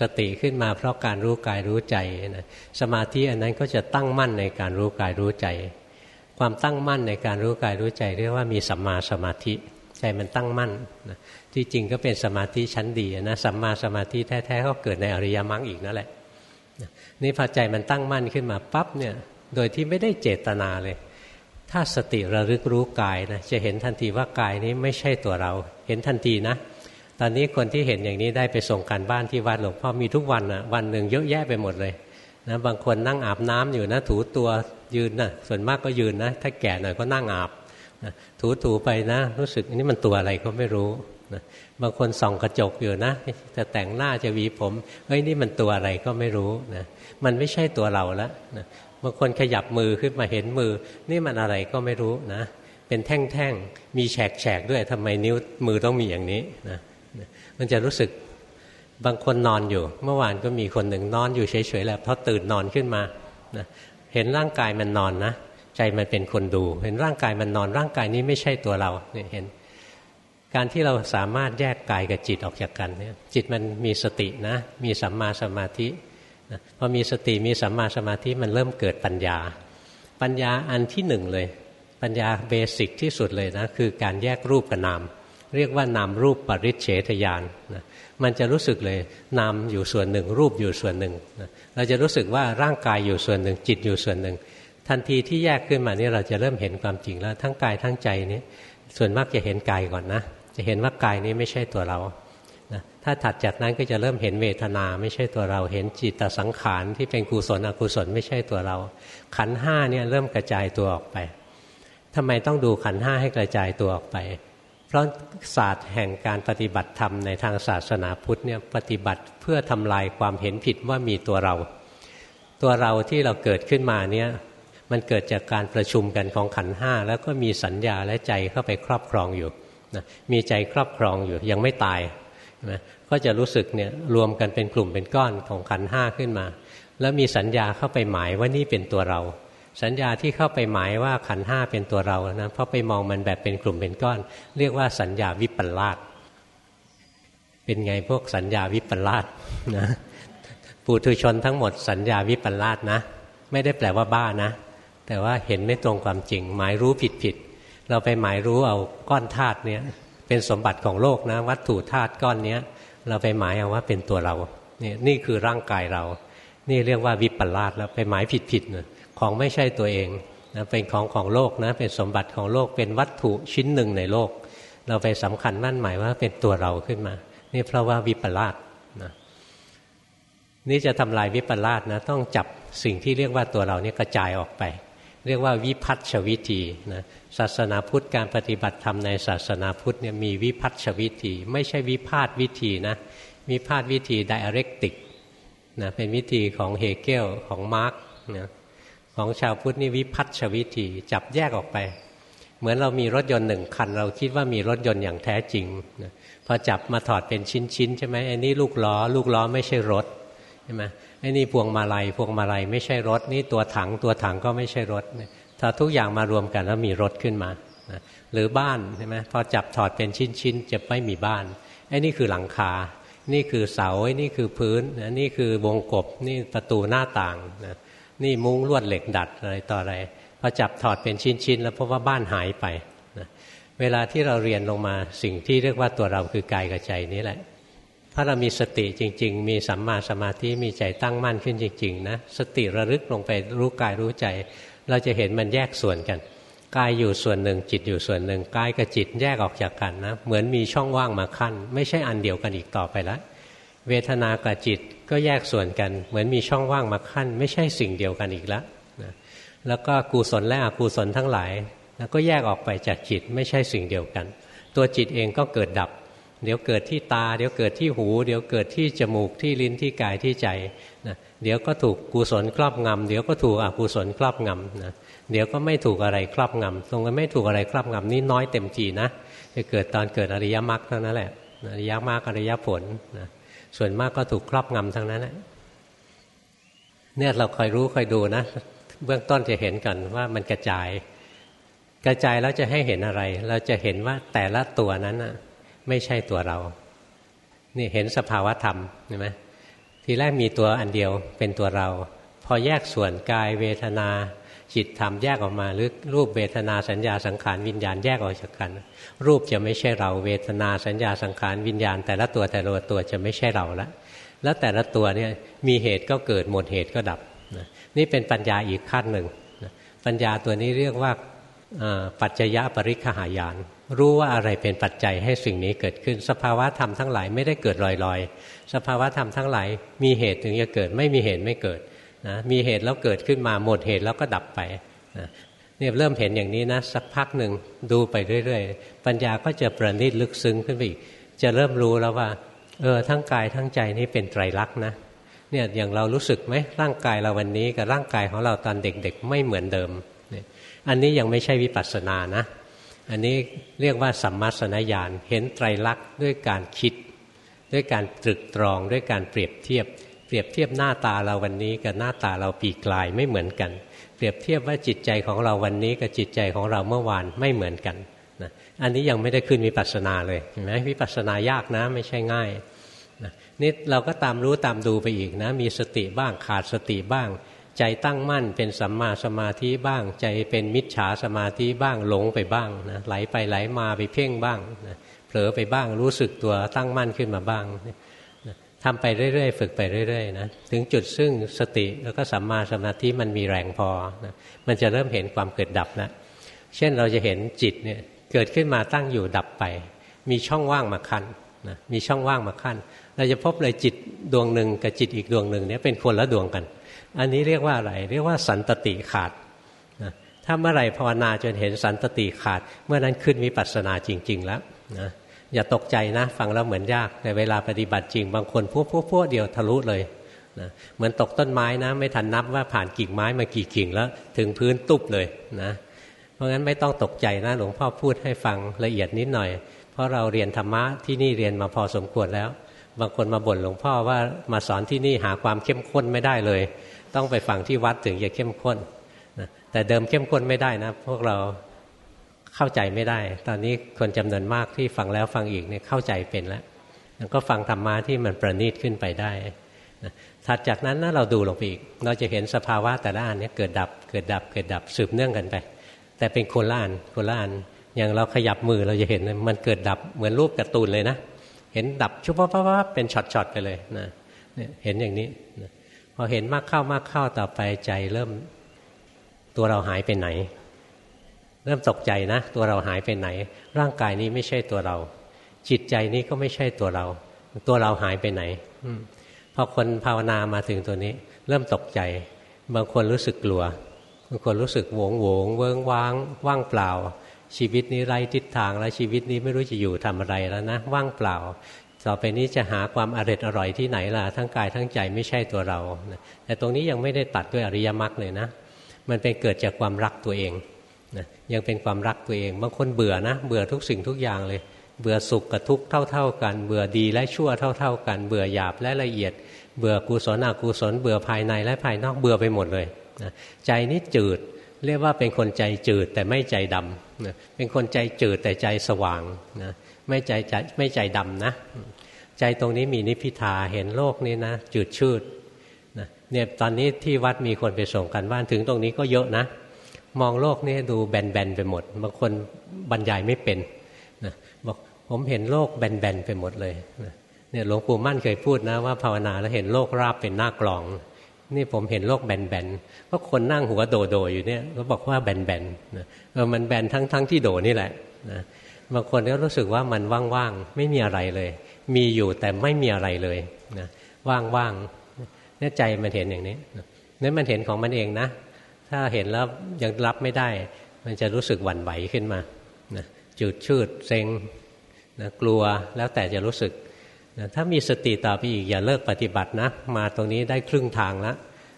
สติขึ้นมาเพราะการรู้กายรู้ใจนะสมาธิอันนั้นก็จะตั้งมั่นในการรู้กายรู้ใจ ความตั้งมั่นในการรู้กายรู้ใจ เรียกว่ามีสัมมาสมาธิใจมันตั้งมั่นนะที่จริงก็เป็นสมาธิชั้นดีนะสัมมาสมาธิแท้ๆก็เกิดในอริยมรรคอีกนั่นแหละนี่พอใจมันตั้งมั่นขึ้นมาปั๊บเนี่ยโดยที่ไม่ได้เจตนาเลย ถ้าสติระลึกรู้กายนะจะเห็นทันทีว่ากายนี้ไม่ใช่ตัวเรา เห็นทันทีนะ ตอนนี้คนที่เห็นอย่างนี้ได้ไปส่งการบ้านที่วัดหลวงพ่อมีทุกวันอะวันหนึ่งเยอะแยะไปหมดเลยนะบางคนนั่งอาบน้ำอยู่นะ ถูตัวยืนนะส่วนมากก็ยืนนะ ถ้าแก่หน่อยก็นั่งอาบนะถูถูไปนะ รู้สึกอันี่มันตัวอะไรก็ไม่รู้นะบางคนส่องกระจกอยู่นะจะแต่งหน้าจะหวีผมเฮ้ยนี่มันตัวอะไรก็ไม่รู้นะมันไม่ใช่ตัวเราแล้วนะบางคนขยับมือขึ้นมาเห็นมือ นี่มันอะไรก็ไม่รู้นะ เป็นแท่งๆมีแฉกๆด้วยทำไมนิ้วมือต้องมีอย่างนี้นะ มันจะรู้สึกบางคนนอนอยู่ เมื่อวานก็มีคนหนึ่งนอนอยู่เฉยๆแล้วพอตื่นนอนขึ้นมานะเห็นร่างกายมันนอนนะใจมันเป็นคนดู เห็นร่างกายมันนอนร่างกายนี้ไม่ใช่ตัวเราเนี่ยเห็น การที่เราสามารถแยกกายกับจิตออกจากกันเนี่ยจิตมันมีสตินะ มีสัมมาสมาธินะพอมีสติมีสัมมาสมาธิมันเริ่มเกิดปัญญา ปัญญาอันที่หนึ่งเลย ปัญญาเบสิกที่สุดเลยนะคือการแยกรูปกับนาม เรียกว่านามรูปปริเฉทยานนะมันจะรู้สึกเลยนามอยู่ส่วนหนึ่ง รูปอยู่ส่วนหนึ่งนะเราจะรู้สึกว่าร่างกายอยู่ส่วนหนึ่ง จิตอยู่ส่วนหนึ่ง ทันทีที่แยกขึ้นมานี่เราจะเริ่มเห็นความจริงแล้วทั้งกายทั้งใจนี้ส่วนมากจะเห็นกายก่อนนะ จะเห็นว่ากายนี้ไม่ใช่ตัวเรานะถ้าถัดจากนั้นก็จะเริ่มเห็นเวทนาไม่ใช่ตัวเรา เห็นจิตสังขารที่เป็นกุศลอกุศลไม่ใช่ตัวเรา ขันห้าเนี่ยเริ่มกระจายตัวออกไปทำไมต้องดูขันห้าให้กระจายตัวออกไป เพราะศาสตร์แห่งการปฏิบัติธรรมในทางศาสนาพุทธเนี่ยปฏิบัติเพื่อทำลายความเห็นผิดว่ามีตัวเรา ตัวเราที่เราเกิดขึ้นมาเนี่ยมันเกิดจากการประชุมกันของขันห้าแล้วก็มีสัญญาและใจเข้าไปครอบครองอยู่นะมีใจครอบครองอยู่ยังไม่ตายนะก็จะรู้สึกเนี่ยรวมกันเป็นกลุ่มเป็นก้อนของขันห้าขึ้นมา แล้วมีสัญญาเข้าไปหมายว่านี่เป็นตัวเรา สัญญาที่เข้าไปหมายว่าขันห้าเป็นตัวเรานะเพราะไปมองมันแบบเป็นกลุ่มเป็นก้อน เรียกว่าสัญญาวิปลาสเป็นไงพวกสัญญาวิปลาสนะปุถุชนทั้งหมดสัญญาวิปลาสนะ ไม่ได้แปลว่าบ้านะ แต่ว่าเห็นไม่ตรงความจริง หมายรู้ผิดผิดเราไปหมายรู้เอาก้อนธาตุเนี้ยเป็นสมบัติของโลกนะ วัตถุธาตุก้อนเนี้ยเราไปหมายเอาว่าเป็นตัวเราเนี่ยนี่คือร่างกายเรา นี่เรียกว่าวิปลาสแล้วไปหมายผิดผิดนะ ของไม่ใช่ตัวเองนะเป็นของของโลกนะเป็นสมบัติของโลกเป็นวัตถุชิ้นหนึ่งในโลก เราไปสำคัญมั่นหมายว่าเป็นตัวเราขึ้นมา นี่เพราะว่าวิปลาสนะนี่จะทำลายวิปลาสนะต้องจับสิ่งที่เรียกว่าตัวเราเนี่ยกระจายออกไป เรียกว่าวิพัฒชวิธีนะศาสนาพุทธการปฏิบัติธรรมในศาสนาพุทธเนี่ยมีวิพัฒชวิธี ไม่ใช่วิพาทวิธีนะวิพาทวิธีไดอะเรกติกนะเป็นวิธีของเฮเกลของมาร์กนะ ของชาวพุทธนี่วิพัฒชวิธีจับแยกออกไป เหมือนเรามีรถยนต์หนึ่งคัน เราคิดว่ามีรถยนต์อย่างแท้จริงนะพอจับมาถอดเป็นชิ้นๆใช่ไหมไอ้นี่ลูกล้อ ลูกล้อไม่ใช่รถใช่ไหมไอ้นี่พวงมาลัยพวงมาลัยไม่ใช่รถ นี่ตัวถังตัวถังก็ไม่ใช่รถถ้าทุกอย่างมารวมกันแล้วมีรถขึ้นมานะหรือบ้านใช่ไหมพอจับถอดเป็นชิ้นๆจะไม่มีบ้านไอ้นี่คือหลังคา นี่คือเสาไอ้นี่คือพื้นนะนี่คือวงกบ นี่ประตูหน้าต่างนะ นี่มุ้งลวดเหล็กดัดอะไรต่ออะไรพอจับถอดเป็นชิ้นๆ แล้วพบว่าบ้านหายไปนะเวลาที่เราเรียนลงมาสิ่งที่เรียกว่าตัวเราคือกายกับใจนี้แหละ ถ้าเรามีสติจริง ๆ มีสัมมาสมาธิมีใจตั้งมั่นขึ้นจริงๆนะสติระลึกลงไปรู้กายรู้ใจ เราจะเห็นมันแยกส่วนกันกายอยู่ส่วนหนึ่งจิตอยู่ส่วนหนึ่งกายกับจิตแยกออกจากกันนะเหมือนมีช่องว่างมาขั้น ไม่ใช่อันเดียวกันอีกต่อไปแล้ว เวทนากับจิตก็แยกส่วนกัน เหมือนมีช่องว่างมาขั้น ไม่ใช่สิ่งเดียวกันอีกแล้วนะแล้วก็กุศลและอกุศลทั้งหลายแล้วก็แยกออกไปจากจิตไม่ใช่สิ่งเดียวกัน ตัวจิตเองก็เกิดดับ เดี๋ยวเกิดที่ตา เดี๋ยวเกิดที่หู เดี๋ยวเกิดที่จมูกที่ลิ้นที่กายที่ใจนะเดี๋ยวก็ถูกกุศลครอบงำเดี๋ยวก็ถูกอกุศลครอบงำนะเดี๋ยวก็ไม่ถูกอะไรครอบงำตรงกันไม่ถูกอะไรครอบงำนี่น้อยเต็มทีนะจะเกิดตอนเกิดอริยมรรคเท่านั้นแหละอริยมรรคอริยผลนะ ส่วนมากก็ถูกครอบงำทั้งนั้นแหละเนี่ยเราคอยรู้คอยดูนะ เบื้องต้นจะเห็นกันว่ามันกระจาย กระจายแล้วจะให้เห็นอะไร เราจะเห็นว่าแต่ละตัวนั้นอะ ไม่ใช่ตัวเรา นี่เห็นสภาวะธรรมเห็นไหมทีแรกมีตัวอันเดียวเป็นตัวเรา พอแยกส่วนกายเวทนา จิตธรรมแยกออกมาหรือรูปเวทนาสัญญาสังขารวิญญาณแยกออกจากกัน รูปจะไม่ใช่เราเวทนาสัญญาสังขารวิญญาณ แต่ละตัวแต่ละตัวจะไม่ใช่เราละแล้วแต่ละตัวเนี่ยมีเหตุก็เกิดหมดเหตุก็ดับนี่เป็นปัญญาอีกขั้นหนึ่งปัญญาตัวนี้เรียกว่าปัจจยปริคหายาน รู้ว่าอะไรเป็นปัจจัยให้สิ่งนี้เกิดขึ้น สภาวะธรรมทั้งหลายไม่ได้เกิดลอยๆ สภาวะธรรมทั้งหลายมีเหตุถึงจะเกิดไม่มีเหตุไม่เกิด นะมีเหตุแล้วเกิดขึ้นมาหมดเหตุแล้วก็ดับไปนะเนี่ยเริ่มเห็นอย่างนี้นะสักพักหนึ่งดูไปเรื่อยๆ ปัญญาก็จะประณีตลึกซึ้งขึ้นไปอีก จะเริ่มรู้แล้วว่าเออทั้งกายทั้งใจนี้เป็นไตรลักษณ์นะเนี่ยอย่างเรารู้สึกไหมร่างกายเราวันนี้กับร่างกายของเราตอนเด็กๆ ไม่เหมือนเดิมเนี่ยอันนี้ยังไม่ใช่วิปัสสนานะ อันนี้เรียกว่าสัมมาสนญาณเห็นไตรลักษณ์ด้วยการคิด ด้วยการตรึกตรองด้วยการเปรียบเทียบ เปรียบเทียบหน้าตาเราวันนี้กับหน้าตาเราปีกลายไม่เหมือนกัน เปรียบเทียบว่าจิตใจของเราวันนี้กับจิตใจของเราเมื่อวานไม่เหมือนกันนะอันนี้ยังไม่ได้ขึ้นวิปัสสนาเลยเห็นไหมวิปัสสนายากนะไม่ใช่ง่ายนะนี่เราก็ตามรู้ตามดูไปอีกนะ มีสติบ้างขาดสติบ้าง ใจตั้งมั่นเป็นสัมมาสมาธิบ้าง ใจเป็นมิจฉาสมาธิบ้างหลงไปบ้างนะไหลไปไหลมาไปเพ่งบ้างนะเผลอไปบ้างรู้สึกตัวตั้งมั่นขึ้นมาบ้าง ทำไปเรื่อยๆ ฝึกไปเรื่อยๆนะถึงจุดซึ่งสติแล้วก็สัมมาสมาธิมันมีแรงพอนะมันจะเริ่มเห็นความเกิดดับแล้วเช่นเราจะเห็นจิตเนี่ยเกิดขึ้นมาตั้งอยู่ดับไป มีช่องว่างมาขั้นนะมีช่องว่างมาขั้น เราจะพบเลยจิตดวงหนึ่งกับจิตอีกดวงหนึ่งเนี่ยเป็นคนละดวงกัน อันนี้เรียกว่าอะไรเรียกว่าสันตติขาดนะถ้าเมื่อไหร่ภาวนาจนเห็นสันตติขาด เมื่อนั้นขึ้นวิปัสสนาจริง ๆ แล้วนะ อย่าตกใจนะ ฟังแล้วเหมือนยาก แต่เวลาปฏิบัติจริง บางคนพวกพวกพวกเดียวทะลุเลยนะเหมือนตกต้นไม้นะ ไม่ทันนับว่าผ่านกิ่งไม้มากี่กิ่งแล้ว ถึงพื้นตุบเลยนะเพราะงั้นไม่ต้องตกใจนะหลวงพ่อพูดให้ฟังละเอียดนิดหน่อย เพราะเราเรียนธรรมะที่นี่เรียนมาพอสมควรแล้ว บางคนมาบ่นหลวงพ่อว่ามาสอนที่นี่หาความเข้มข้นไม่ได้เลย ต้องไปฟังที่วัดถึงจะเข้มข้นนะแต่เดิมเข้มข้นไม่ได้นะ พวกเรา เข้าใจไม่ได้ ตอนนี้คนจำนวนมากที่ฟังแล้วฟังอีกเนี่ยเข้าใจเป็นแล้วก็ฟังธรรมะที่มันประณีตขึ้นไปได้ถัดจากนั้นนะเราดูลงไปอีก เราจะเห็นสภาวะแต่ละอันนี้เกิดดับ เกิดดับ เกิดดับสืบเนื่องกันไป แต่เป็นคนละอันคนละอันอย่างเราขยับมือเราจะเห็นมันเกิดดับเหมือนรูปการ์ตูนเลยนะ เห็นดับชุบปั๊บปั๊บเป็นช็อตๆไปเลยนะเห็นอย่างนี้พอเห็นมากเข้ามากเข้าต่อไปใจเริ่มตัวเราหายไปไหน เริ่มตกใจนะ ตัวเราหายไปไหน ร่างกายนี้ไม่ใช่ตัวเรา จิตใจนี้ก็ไม่ใช่ตัวเรา ตัวเราหายไปไหนอพอคนภาวนามาถึงตัวนี้ เริ่มตกใจ บางคนรู้สึกกลัวบางคนรู้สึกโวงโวงเวิงว้างว่างเปล่า ชีวิตนี้ไร้ทิศทางแล้วชีวิตนี้ไม่รู้จะอยู่ทำอะไรแล้วนะ ว่างเปล่า ต่อไปนี้จะหาความอร็ดอร่อยที่ไหนล่ะทั้งกายทั้งใจไม่ใช่ตัวเราแต่ตรงนี้ยังไม่ได้ตัดด้วยอริยมรรคเลยนะ มันเป็นเกิดจากความรักตัวเอง นะยังเป็นความรักตัวเอง บางคนเบื่อนะ เบื่อทุกสิ่งทุกอย่างเลย เบื่อสุขกับทุกข์เท่า ๆ กัน เบื่อดีและชั่วเท่า ๆ กัน เบื่อหยาบและละเอียด เบื่อกุศลอกุศล เบื่อภายในและภายนอก เบื่อไปหมดเลยนะใจนี้จืด เรียกว่าเป็นคนใจจืดแต่ไม่ใจดำนะเป็นคนใจจืดแต่ใจสว่างนะไม่ใจใจไม่ใจดำนะ ใจตรงนี้มีนิพิทาเห็นโลกนี้นะ จืดชืดนะเนี่ยตอนนี้ที่วัดมีคนไปส่งกันบ้านถึงตรงนี้ก็เยอะนะ มองโลกนี้ดูแบนๆไปหมด บางคนบรรยายไม่เป็นนะบอกผมเห็นโลกแบนๆไปหมดเลยนะเนี่ยหลวงปู่มั่นเคยพูดนะว่าภาวนาแล้วเห็นโลกราบเป็นหน้ากลอง นี่ผมเห็นโลกแบนๆเพราะคนนั่งหัวโดโดอยู่เนี่ยก็บอกว่าแบนๆนะเออมันแบนทั้งๆทที่โดนี่แหละนะบางคนก็รู้สึกว่ามันว่างๆไม่มีอะไรเลย มีอยู่แต่ไม่มีอะไรเลยนะว่างๆเนี่ยใจมันเห็นอย่างนี้นี่มันเห็นของมันเองนะ ถ้าเห็นแล้วยังรับไม่ได้ มันจะรู้สึกหวั่นไหวขึ้นมานะจืดชืดเซ็งนะกลัวแล้วแต่จะรู้สึกถ้ามีสติต่อไปอีกอย่าเลิกปฏิบัตินะ มาตรงนี้ได้ครึ่งทางแล้ว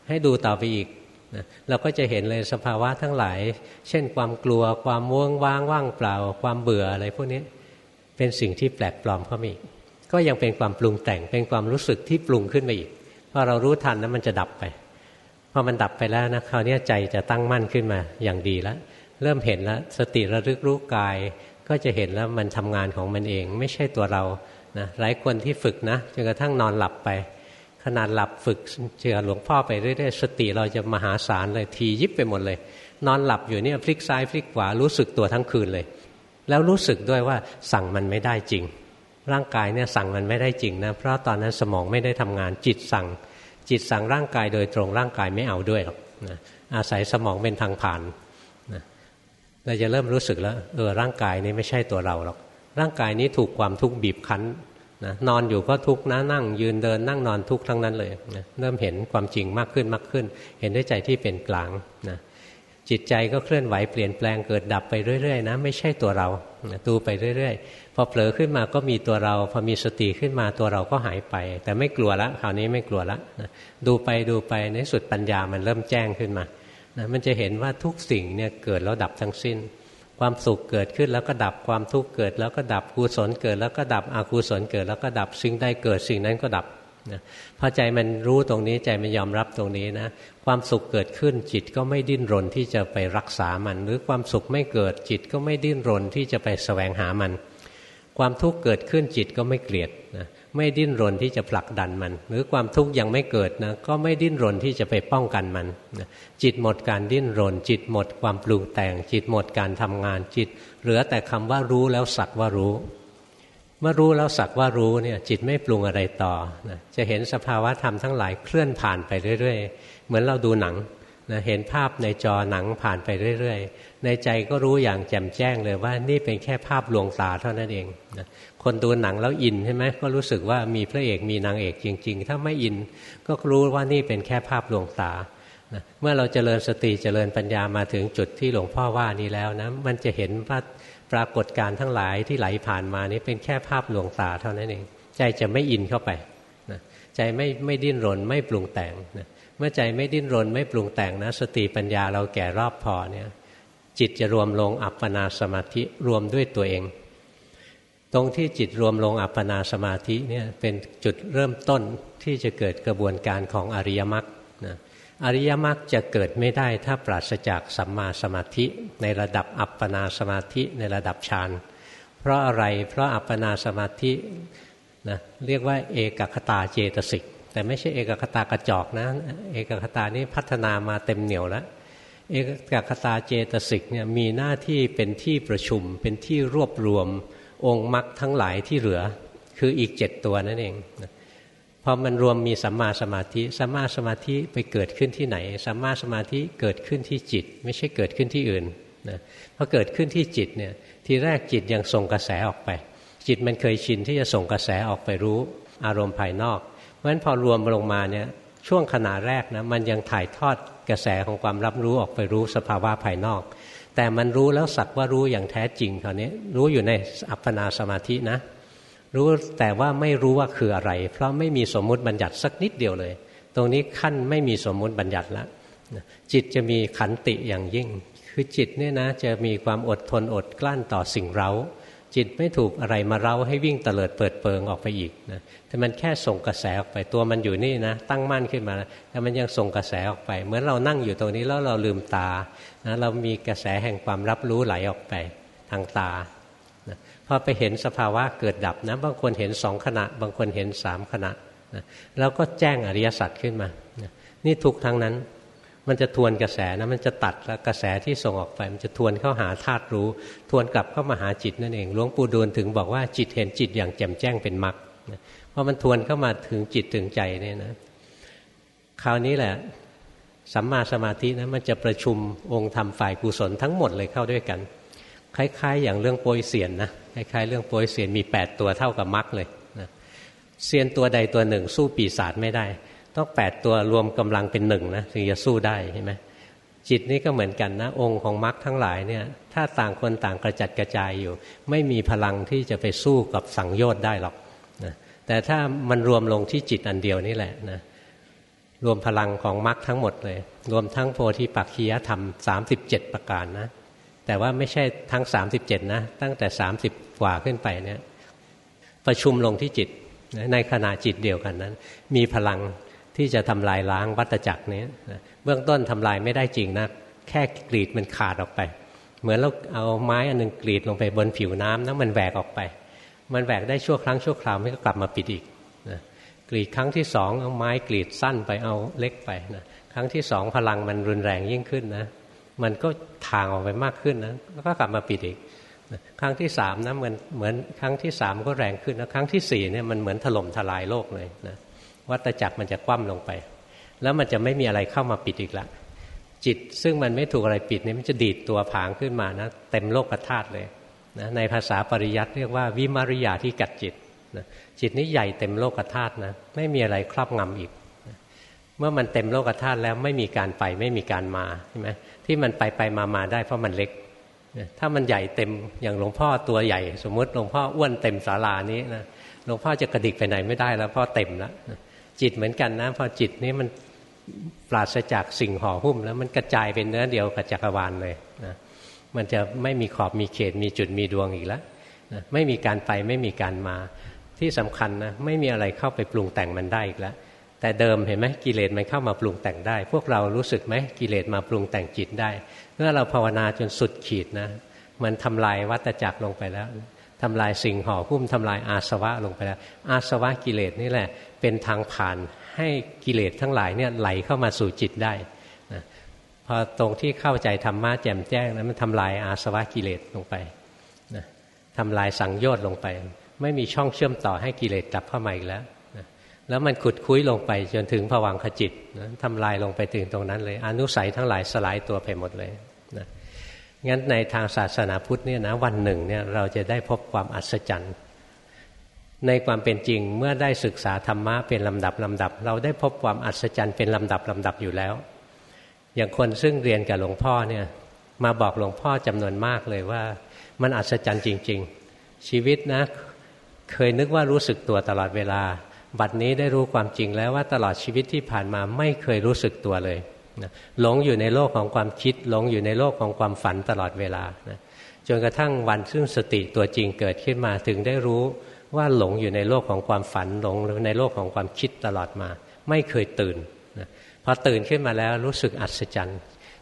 ให้ดูต่อไปอีกนะเราก็จะเห็นเลยสภาวะทั้งหลาย เช่นความกลัวความม่วงว่างว่างเปล่า ความเบื่ออะไรพวกนี้เป็นสิ่งที่แปลกปลอมเข้ามาอีกก็ยังเป็นความปรุงแต่งเป็นความรู้สึกที่ปรุงขึ้นมาอีกพอเรารู้ทันนะมันจะดับไป พอมันดับไปแล้วนะคราวนี้ใจจะตั้งมั่นขึ้นมาอย่างดีแล้วเริ่มเห็นแล้วสติระลึกรู้กาย ก็จะเห็นแล้วมันทำงานของมันเอง ไม่ใช่ตัวเรานะหลายคนที่ฝึกนะจนกระทั่งนอนหลับไป ขนาดหลับฝึกเจอหลวงพ่อไปเรื่อยๆสติเราจะมหาศาลเลยทียิบไปหมดเลย นอนหลับอยู่เนี่ยพลิกซ้ายพลิกขวารู้สึกตัวทั้งคืนเลย แล้วรู้สึกด้วยว่าสั่งมันไม่ได้จริง ร่างกายเนี่ยสั่งมันไม่ได้จริงนะเพราะตอนนั้นสมองไม่ได้ทำงานจิตสั่ง จิตสั่งร่างกายโดยตรงร่างกายไม่เอาด้วยหรอกนะอาศัยสมองเป็นทางผ่านนะเราจะเริ่มรู้สึกแล้วเออร่างกายนี้ไม่ใช่ตัวเราหรอกร่างกายนี้ถูกความทุกข์บีบคั้นนะนอนอยู่ก็ทุกข์นะนั่ง ยืนเดินนั่งนอนทุกข์ทั้งนั้นเลยนะเริ่มเห็นความจริงมากขึ้นมากขึ้น เห็นด้วยใจที่เป็นกลางนะจิตใจก็เคลื่อนไหวเปลี่ยนแปลงเกิดดับไปเรื่อยๆนะไม่ใช่ตัวเราดูไปเรื่อย ๆ พอเผลอขึ้นมาก็มีตัวเรา พอมีสติขึ้นมาตัวเราก็หายไป แต่ไม่กลัวละคราวนี้ไม่กลัวละดูไปดูไปในสุดปัญญามันเริ่มแจ้งขึ้นมานะมันจะเห็นว่าทุกสิ่งเนี่ยเกิดแล้วดับทั้งสิ้น ความสุขเกิดขึ้นแล้วก็ดับความทุกข์เกิดแล้วก็ดับกุศลเกิดแล้วก็ดับอกุศลเกิดแล้วก็ดับสิ่งใดเกิดสิ่งนั้นก็ดับนะพอใจมันรู้ตรงนี้ใจมันยอมรับตรงนี้นะความสุขเกิดขึ้นจิตก็ไม่ดิ้นรนที่จะไปรักษามัน หรือความสุขไม่เกิดจิตก็ไม่ดิ้นรนที่จะไปสแสวงหามัน ความทุกข์เกิดขึ้นจิตก็ไม่เกลียดนะไม่ดิ้นรนที่จะผลักดันมัน หรือความทุกข์ยังไม่เกิดนะก็ไม่ดิ้นรนที่จะไปป้องกันมันนะจิตหมดการดิ้นรน จิตหมดความปรุงแต่ง จิตหมดการทำงานจิต เหลือแต่คำว่ารู้แล้วสักว่ารู้เมื่อรู้แล้วสักว่ารู้เนี่ยจิตไม่ปรุงอะไรต่อนะจะเห็นสภาวะธรรมทั้งหลายเคลื่อนผ่านไปเรื่อย ๆ เหมือนเราดูหนังนะเห็นภาพในจอหนังผ่านไปเรื่อย ในใจก็รู้อย่างแจ่มแจ้งเลยว่านี่เป็นแค่ภาพลวงตาเท่านั้นเองนะคนดูหนังแล้วอินใช่ไหมก็รู้สึกว่ามีพระเอกมีนางเอกจริง ๆ ถ้าไม่อินก็รู้ว่านี่เป็นแค่ภาพลวงตานะเมื่อเราเจริญสติเจริญปัญญามาถึงจุดที่หลวงพ่อว่านี้แล้วนะมันจะเห็นว่าปรากฏการทั้งหลายที่ไหลผ่านมานี้เป็นแค่ภาพลวงตาเท่านั้นเอง ใจจะไม่อินเข้าไปนะใจไม่ไม่ดิ้นรนไม่ปรุงแต่งนะเมื่อใจไม่ดิ้นรนไม่ปรุงแต่งนะ สติปัญญาเราแก่รอบพอเนี่ย จิตจะรวมลงอัปปนาสมาธิรวมด้วยตัวเอง ตรงที่จิตรวมลงอัปปนาสมาธิเนี่ยเป็นจุดเริ่มต้นที่จะเกิดกระบวนการของอริยมรรคนะอริยมรรคจะเกิดไม่ได้ถ้าปราศจากสัมมาสมาธิ ในระดับอัปปนาสมาธิในระดับฌานเพราะอะไรเพราะอัปปนาสมาธินะเรียกว่าเอกคตาเจตสิก แต่ไม่ใช่เอกคตากระจอกนะ เอกคตานี้พัฒนามาเต็มเหนียวแล้ว เอกกคตาเจตสิกเนี่ยมีหน้าที่เป็นที่ประชุม เป็นที่รวบรวมองค์มรรคทั้งหลายที่เหลือ คืออีกเจ็ดตัวนั่นเองพอมันรวมมีสัมมาสมาธิสัมมาสมาธิไปเกิดขึ้นที่ไหนสัมมาสมาธิเกิดขึ้นที่จิต ไม่ใช่เกิดขึ้นที่อื่นนะพอเกิดขึ้นที่จิตเนี่ยทีแรกจิตยังส่งกระแสออกไป จิตมันเคยชินที่จะส่งกระแสออกไปรู้อารมณ์ภายนอก เพราะฉะนั้นพอรวมลงมาเนี่ยช่วงขณะแรกนะมันยังถ่ายทอด กระแสของความรับรู้ออกไปรู้สภาวะภายนอก แต่มันรู้แล้วสักว่ารู้อย่างแท้จริงคราวนี้รู้อยู่ในอัปปนาสมาธินะ รู้แต่ว่าไม่รู้ว่าคืออะไร เพราะไม่มีสมมุติบัญญัติสักนิดเดียวเลย ตรงนี้ขั้นไม่มีสมมุติบัญญัติแล้วจิตจะมีขันติอย่างยิ่ง คือจิตเนี่ยนะจะมีความอดทนอดกลั้นต่อสิ่งเร้า จิตไม่ถูกอะไรมาเร้าให้วิ่งเตลิดเปิดเปิงออกไปอีกนะแต่มันแค่ส่งกระแสออกไปตัวมันอยู่นี่นะตั้งมั่นขึ้นมาแต่มันยังส่งกระแสออกไป เหมือนเรานั่งอยู่ตรงนี้แล้วเราลืมตานะเรามีกระแสแห่งความรับรู้ไหลออกไปทางตาพอไปเห็นสภาวะเกิดดับนะบางคนเห็นสองขณะ บางคนเห็นสามขณะนะแล้วก็แจ้งอริยสัจขึ้นมานะนี่ทุกทั้งนั้น มันจะทวนกระแสนะมันจะตัดกระแสที่ส่งออกไป มันจะทวนเข้าหาธาตุรู้ ทวนกลับเข้ามาหาจิตนั่นเองหลวงปู่ดูลถึงบอกว่าจิตเห็นจิตอย่างแจ่มแจ้งเป็นมรรคเพราะมันทวนเข้ามาถึงจิตถึงใจเนี่ยนะ คราวนี้แหละสัมมาสมาธินะมันจะประชุมองค์ธรรมฝ่ายกุศลทั้งหมดเลยเข้าด้วยกัน คล้าย ๆ อย่างเรื่องโปยเสียนนะคล้ายๆเรื่องโปยเสียนมี 8 ตัวเท่ากับมรรคเลยนะเซียนตัวใดตัวหนึ่ง สู้ปีศาจไม่ได้ ต้อง8ตัวรวมกำลังเป็นหนึ่งนะถึงจะสู้ได้ใช่ไหมจิตนี้ก็เหมือนกันนะ องค์ของมรรคทั้งหลายเนี่ยถ้าต่างคนต่างกระจัดกระจายอยู่ ไม่มีพลังที่จะไปสู้กับสังโยชน์ได้หรอกนะแต่ถ้ามันรวมลงที่จิตอันเดียวนี่แหละนะรวมพลังของมรรคทั้งหมดเลย รวมทั้งโพธิปักคียธรรม 37 ประการนะแต่ว่าไม่ใช่ทั้ง 37 นะ ตั้งแต่ 30 กว่าขึ้นไปเนี่ยประชุมลงที่จิตในขณะจิตเดียวกันนั้น มีพลัง ที่จะทำลายล้างวัตจักรนี้เบื้องต้นทำลายไม่ได้จริงนะแค่กรีดมันขาดออกไป เหมือนเราเอาไม้อันนึงกรีดลงไปบนผิวน้ำแล้วมันแหวกออกไป มันแหวกได้ชั่วครั้งชั่วคราวไม่ก็กลับมาปิดอีกนะกรีดครั้งที่สองเอาไม้กรีดสั้นไปเอาเล็กไปนะครั้งที่สองพลังมันรุนแรงยิ่งขึ้นนะมันก็ทางออกไปมากขึ้นนะแล้วก็กลับมาปิดอีกครั้งที่สามนะเหมือนเหมือนครั้งที่สามก็แรงขึ้นแล้วครั้งที่สี่เนี่ยมันเหมือนถล่มทลายโลกเลยนะ วัตจักรมันจะคว่ำลงไป แล้วมันจะไม่มีอะไรเข้ามาปิดอีกละจิตซึ่งมันไม่ถูกอะไรปิดเนี่ยมันจะดีดตัวผางขึ้นมานะเต็มโลกธาตุเลยนะในภาษาปริยัติเรียกว่าวิมาริยาที่กัดจิตนะจิตนี้ใหญ่เต็มโลกธาตุนะไม่มีอะไรครอบงำอีกนะเมื่อมันเต็มโลกธาตุแล้วไม่มีการไปไม่มีการมาใช่ไหมที่มันไปไปมามาได้เพราะมันเล็กถ้ามันใหญ่เต็มอย่างหลวงพ่อตัวใหญ่ สมมติหลวงพ่ออ้วนเต็มศาลานี้นะหลวงพ่อจะกระดิกไปไหนไม่ได้แล้วพ่อเต็มแล้ว จิตเหมือนกันนะ พอจิตนี้มันปราศจากสิ่งห่อหุ้ม แล้วมันกระจายเป็นเนื้อเดียวกับจักรวาลเลยนะมันจะไม่มีขอบมีเขตมีจุดมีดวงอีกแล้วนะไม่มีการไปไม่มีการมาที่สำคัญนะไม่มีอะไรเข้าไปปรุงแต่งมันได้อีกแล้วแต่เดิมเห็นไหมกิเลสมันเข้ามาปรุงแต่งได้ พวกเรารู้สึกไหมกิเลสมาปรุงแต่งจิตได้ เมื่อเราภาวนาจนสุดขีดนะ มันทำลายวัตจักรลงไปแล้ว ทำลายสิ่งห่อหุ้มทำลายอาสวะลงไปแล้ว อาสวะกิเลสนี่แหละ เป็นทางผ่านให้กิเลสทั้งหลายเนี่ยไหลเข้ามาสู่จิตได้นะพอตรงที่เข้าใจธรรมะแจ่มแจ้งนะมันทำลายอาสวะกิเลสลงไปนะทำลายสังโยชน์ลงไป ไม่มีช่องเชื่อมต่อให้กิเลสกลับเข้ามาอีกแล้วนะแล้วมันขุดคุ้ยลงไปจนถึงผวังขจิตนะทำลายลงไปถึงตรงนั้นเลยอนุสัยทั้งหลายสลายตัวไปหมดเลย งั้นในทางศาสนาพุทธเนี่ยนะวันหนึ่งเนี่ยเราจะได้พบความอัศจรรย์ในความเป็นจริงเมื่อได้ศึกษาธรรมะเป็นลำดับลำดับ เราได้พบความอัศจรรย์เป็นลำดับลำดับอยู่แล้ว อย่างคนซึ่งเรียนกับหลวงพ่อเนี่ยมาบอกหลวงพ่อจำนวนมากเลยว่า มันอัศจรรย์จริง ๆ ชีวิตนะเคยนึกว่ารู้สึกตัวตลอดเวลา บัดนี้ได้รู้ความจริงแล้วว่าตลอดชีวิตที่ผ่านมาไม่เคยรู้สึกตัวเลย หลงอยู่ในโลกของความคิด หลงอยู่ในโลกของความฝันตลอดเวลานะจนกระทั่งวันซึ่งสติตัวจริงเกิดขึ้นมาถึงได้รู้ว่าหลงอยู่ในโลกของความฝันหลงในโลกของความคิดตลอดมา ไม่เคยตื่นนะพอตื่นขึ้นมาแล้วรู้สึกอัศจรรย์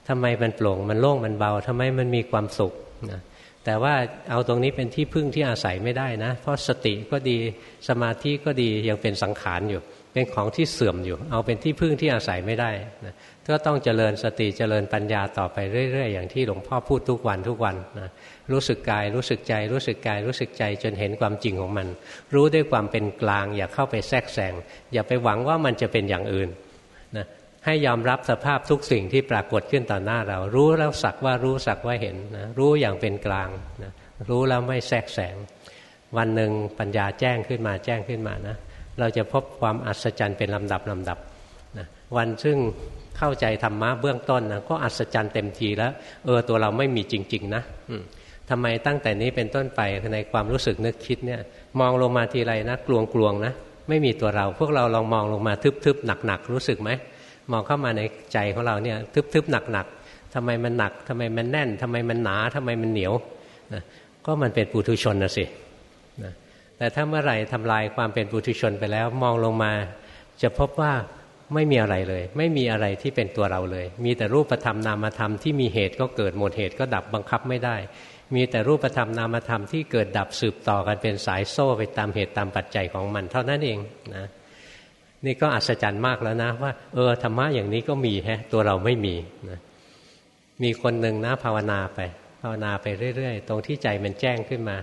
ทำไมมันโปร่งมันโล่งมันเบาทำไมมันมีความสุขนะแต่ว่าเอาตรงนี้เป็นที่พึ่งที่อาศัยไม่ได้นะ เพราะสติก็ดีสมาธิก็ดียังเป็นสังขารอยู่ เป็นของที่เสื่อมอยู่ เอาเป็นที่พึ่งที่อาศัยไม่ได้นะ ก็ต้องเจริญสติเจริญปัญญาต่อไปเรื่อย ๆ อย่างที่หลวงพ่อพูดทุกวันทุกวันนะรู้สึกกายรู้สึกใจ รู้สึกกายรู้สึกใจจนเห็นความจริงของมัน รู้ด้วยความเป็นกลาง อย่าเข้าไปแทรกแซงอย่าไปหวังว่ามันจะเป็นอย่างอื่นนะให้ยอมรับสภาพทุกสิ่งที่ปรากฏขึ้นต่อหน้าเรา รู้แล้วสักว่ารู้สักว่าเห็นนะรู้อย่างเป็นกลางนะรู้แล้วไม่แทรกแซงวันหนึ่งปัญญาแจ้งขึ้นมาแจ้งขึ้นมานะเราจะพบความอัศจรรย์เป็นลำดับลำดับนะวันซึ่ง เข้าใจธรรมะเบื้องต้นนะก็อัศจรรย์เต็มทีแล้ว เออตัวเราไม่มีจริง ๆ นะทำไมตั้งแต่นี้เป็นต้นไปในความรู้สึกนึกคิดเนี่ย มองลงมาทีไรนะกลวงกลวงนะไม่มีตัวเรา พวกเราลองมองลงมาทึบๆหนักๆรู้สึกไหมมองเข้ามาในใจของเราเนี่ยทึบๆหนักๆทำไมมันหนักทำไมมันแน่นทำไมมันหนาทำไมมันเหนียวนะก็มันเป็นปุถุชนนะสินะแต่ถ้าเมื่อไหร่ทำลายความเป็นปุถุชนไปแล้ว มองลงมาจะพบว่า ไม่มีอะไรเลย ไม่มีอะไรที่เป็นตัวเราเลย มีแต่รูปธรรมนามธรรมที่มีเหตุก็เกิดหมดเหตุก็ดับบังคับไม่ได้ มีแต่รูปธรรมนามธรรมที่เกิดดับสืบต่อกันเป็นสายโซ่ไปตามเหตุตามปัจจัยของมัน เท่านั้นเองนะนี่ก็อัศจรรย์มากแล้วนะ ว่าเออธรรมะอย่างนี้ก็มีแฮะตัวเราไม่มีนะมีคนหนึ่งนะภาวนาไป ภาวนาไปเรื่อย ๆ ตรงที่ใจมันแจ้งขึ้นมา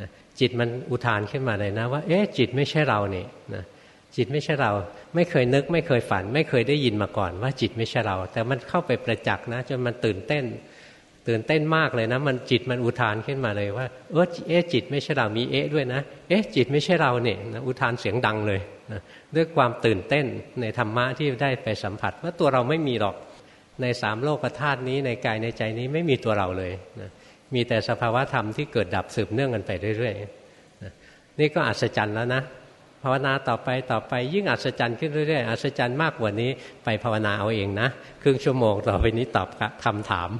นะจิตมันอุทานขึ้นมาเลยนะว่า เอ๊ะจิตไม่ใช่เราเนี่ยนะ จิตไม่ใช่เรา ไม่เคยนึก ไม่เคยฝัน ไม่เคยได้ยินมาก่อน ว่าจิตไม่ใช่เรา แต่มันเข้าไปประจักษ์นะจนมันตื่นเต้น ตื่นเต้นมากเลยนะ มันจิตมันอุทานขึ้นมาเลยว่าเออเอ๊จิตไม่ใช่เรามีเอ๊ด้วยนะ เอ๊จิตไม่ใช่เราเนี่ยนะอุทานเสียงดังเลยนะด้วยความตื่นเต้นในธรรมะที่ได้ไปสัมผัส ว่าตัวเราไม่มีหรอกในสามโลกธาตุนี้ในกายในใจนี้ไม่มีตัวเราเลยนะมีแต่สภาวะธรรมที่เกิดดับสืบเนื่องกันไปเรื่อยๆนะนี่ก็อัศจรรย์แล้วนะ ภาวนาต่อไปต่อไปยิ่งอัศจรรย์ขึ้นเรื่อยๆอัศจรรย์มากกว่านี้ไปภาวนาเอาเองนะครึ่งชั่วโมงต่อไปนี้ตอบคำถาม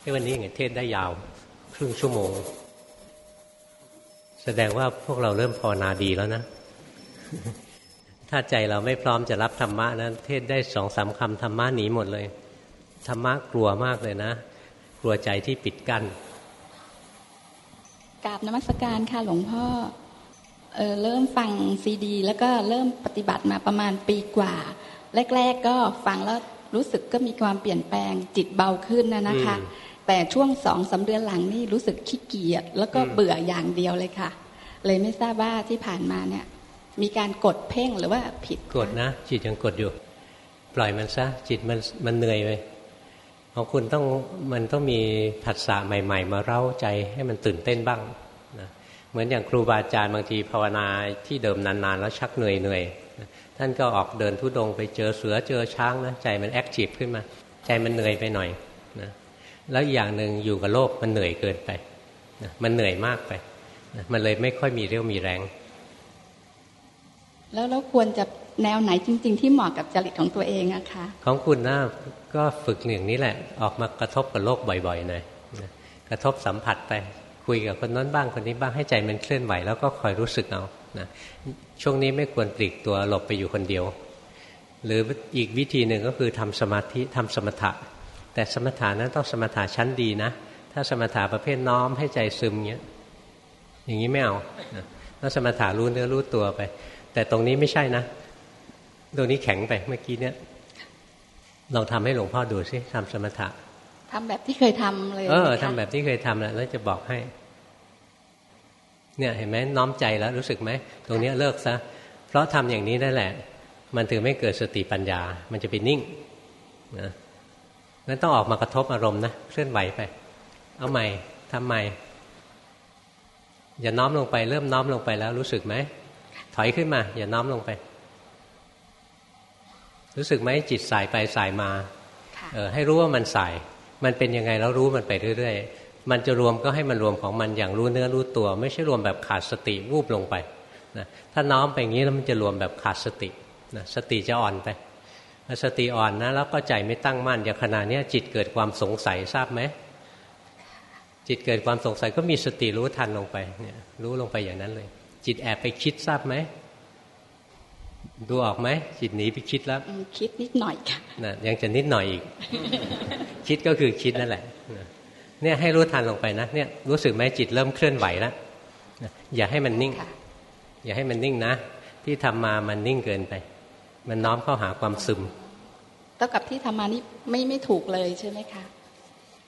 ที่วันนี้ไงเทศได้ยาว ครึ่งชั่วโมง แสดงว่าพวกเราเริ่มภาวนาดีแล้วนะถ้าใจเราไม่พร้อมจะรับธรรมะนะเทศได้สองสามคำธรรมะหนีหมดเลย ธรรมะกลัวมากเลยนะ กลัวใจที่ปิดกั้น กราบนมัสการค่ะหลวงพ่อเออเริ่มฟังซีดี แล้วก็เริ่มปฏิบัติมาประมาณปีกว่า แรก ๆ ก็ฟังแล้วรู้สึกก็มีความเปลี่ยนแปลงจิตเบาขึ้นนะนะคะ แต่ช่วงสองสาเดือนหลังนี่รู้สึกขี้เกียจแล้วก็เบื่ออย่างเดียวเลยค่ะ เลยไม่ทราบว่าที่ผ่านมาเนี่ย มีการกดเพ่งหรือว่าผิดกดนะ จิตยังกดอยู่ ปล่อยมันซะจิตมันมันเหนื่อยไป ของคุณต้องมันต้องมีผัสสะใหม่ ๆ มาเร้าใจให้มันตื่นเต้นบ้างนะเหมือนอย่างครูบาอาจารย์บางทีภาวนาที่เดิมนานๆ แล้วชักเหนื่อยเหนื่อยท่านก็ออกเดินทุดงไปเจอเสือเจอช้างนะใจมันแอคทีฟขึ้นมา ใจมันเหนื่อยไปหน่อยนะแล้วอย่างหนึ่งอยู่กับโลกมันเหนื่อยเกินไปนะมันเหนื่อยมากไปนะมันเลยไม่ค่อยมีเรี่ยวมีแรง แล้วเราควรจะแนวไหนจริง ๆ ที่เหมาะกับจริตของตัวเองอะคะของคุณนะก็ฝึกอย่างนี้แหละ ออกมากระทบกับโลกบ่อยๆหน่อยกระทบสัมผัสไปคุยกับคนนั้นบ้างคนนี้บ้างให้ใจมันเคลื่อนไหวแล้วก็คอยรู้สึกเอานะช่วงนี้ไม่ควรปลีกตัวหลบไปอยู่คนเดียว หรืออีกวิธีหนึ่งก็คือทำสมาธิทำสมถะ แต่สมถะนั้นต้องสมถะชั้นดีนะ ถ้าสมถะประเภทน้อมให้ใจซึมเงี้ยอย่างนี้ไม่เอานะต้องสมถะรู้เนื้อรู้ตัวไป แต่ตรงนี้ไม่ใช่นะ ตรงนี้แข็งไปเมื่อกี้เนี้ยลองทำให้หลวงพ่อดูสิทำสมถะทำแบบที่เคยทำเลย เออไหมคะทำแบบที่เคยทำแหละแล้วจะบอกให้ เนี่ยเห็นไหมน้อมใจแล้วรู้สึกไหมตรงเนี้ยเลิกซะเพราะทำอย่างนี้นั่นแหละ มันถึงไม่เกิดสติปัญญา มันจะไปนิ่งนะงั้นต้องออกมากระทบอารมณ์นะเคลื่อนไหวไป เอาใหม่ทำใหม่อย่าน้อมลงไปเริ่มน้อมลงไปแล้วรู้สึกไหม ถอยขึ้นมา อย่าน้อมลงไป รู้สึกไหมจิตสายไปสายมาค่ะเออให้รู้ว่ามันสาย มันเป็นยังไงแล้วรู้มันไปเรื่อยๆ มันจะรวมก็ให้มันรวมของมันอย่างรู้เนื้อรู้ตัว ไม่ใช่รวมแบบขาดสติวูบลงไปนะถ้าน้อมไปอย่างนี้แล้วมันจะรวมแบบขาดสตินะสติจะอ่อนไปพอสติอ่อนนะแล้วก็ใจไม่ตั้งมั่นอย่างขณะเนี้ยจิตเกิดความสงสัยทราบไหมจิตเกิดความสงสัยก็มีสติรู้ทันลงไปเนี่ยรู้ลงไปอย่างนั้นเลย จิตแอบไปคิดทราบไหมดูออกไหมจิตหนีไปคิดแล้วอืมคิดนิดหน่อยค่ะนะยังจะนิดหน่อยอีก คิดก็คือคิดนั่นแหละนะเนี่ยให้รู้ทันลงไปนะเนี่ยรู้สึกไหมจิตเริ่มเคลื่อนไหวแล้วนะอย่าให้มันนิ่งค่ะอย่าให้มันนิ่งนะ ที่ทำมามันนิ่งเกินไป มันน้อมเข้าหาความซึมเท่ากับที่ทำมานี่ไม่ไม่ถูกเลยใช่ไหมคะ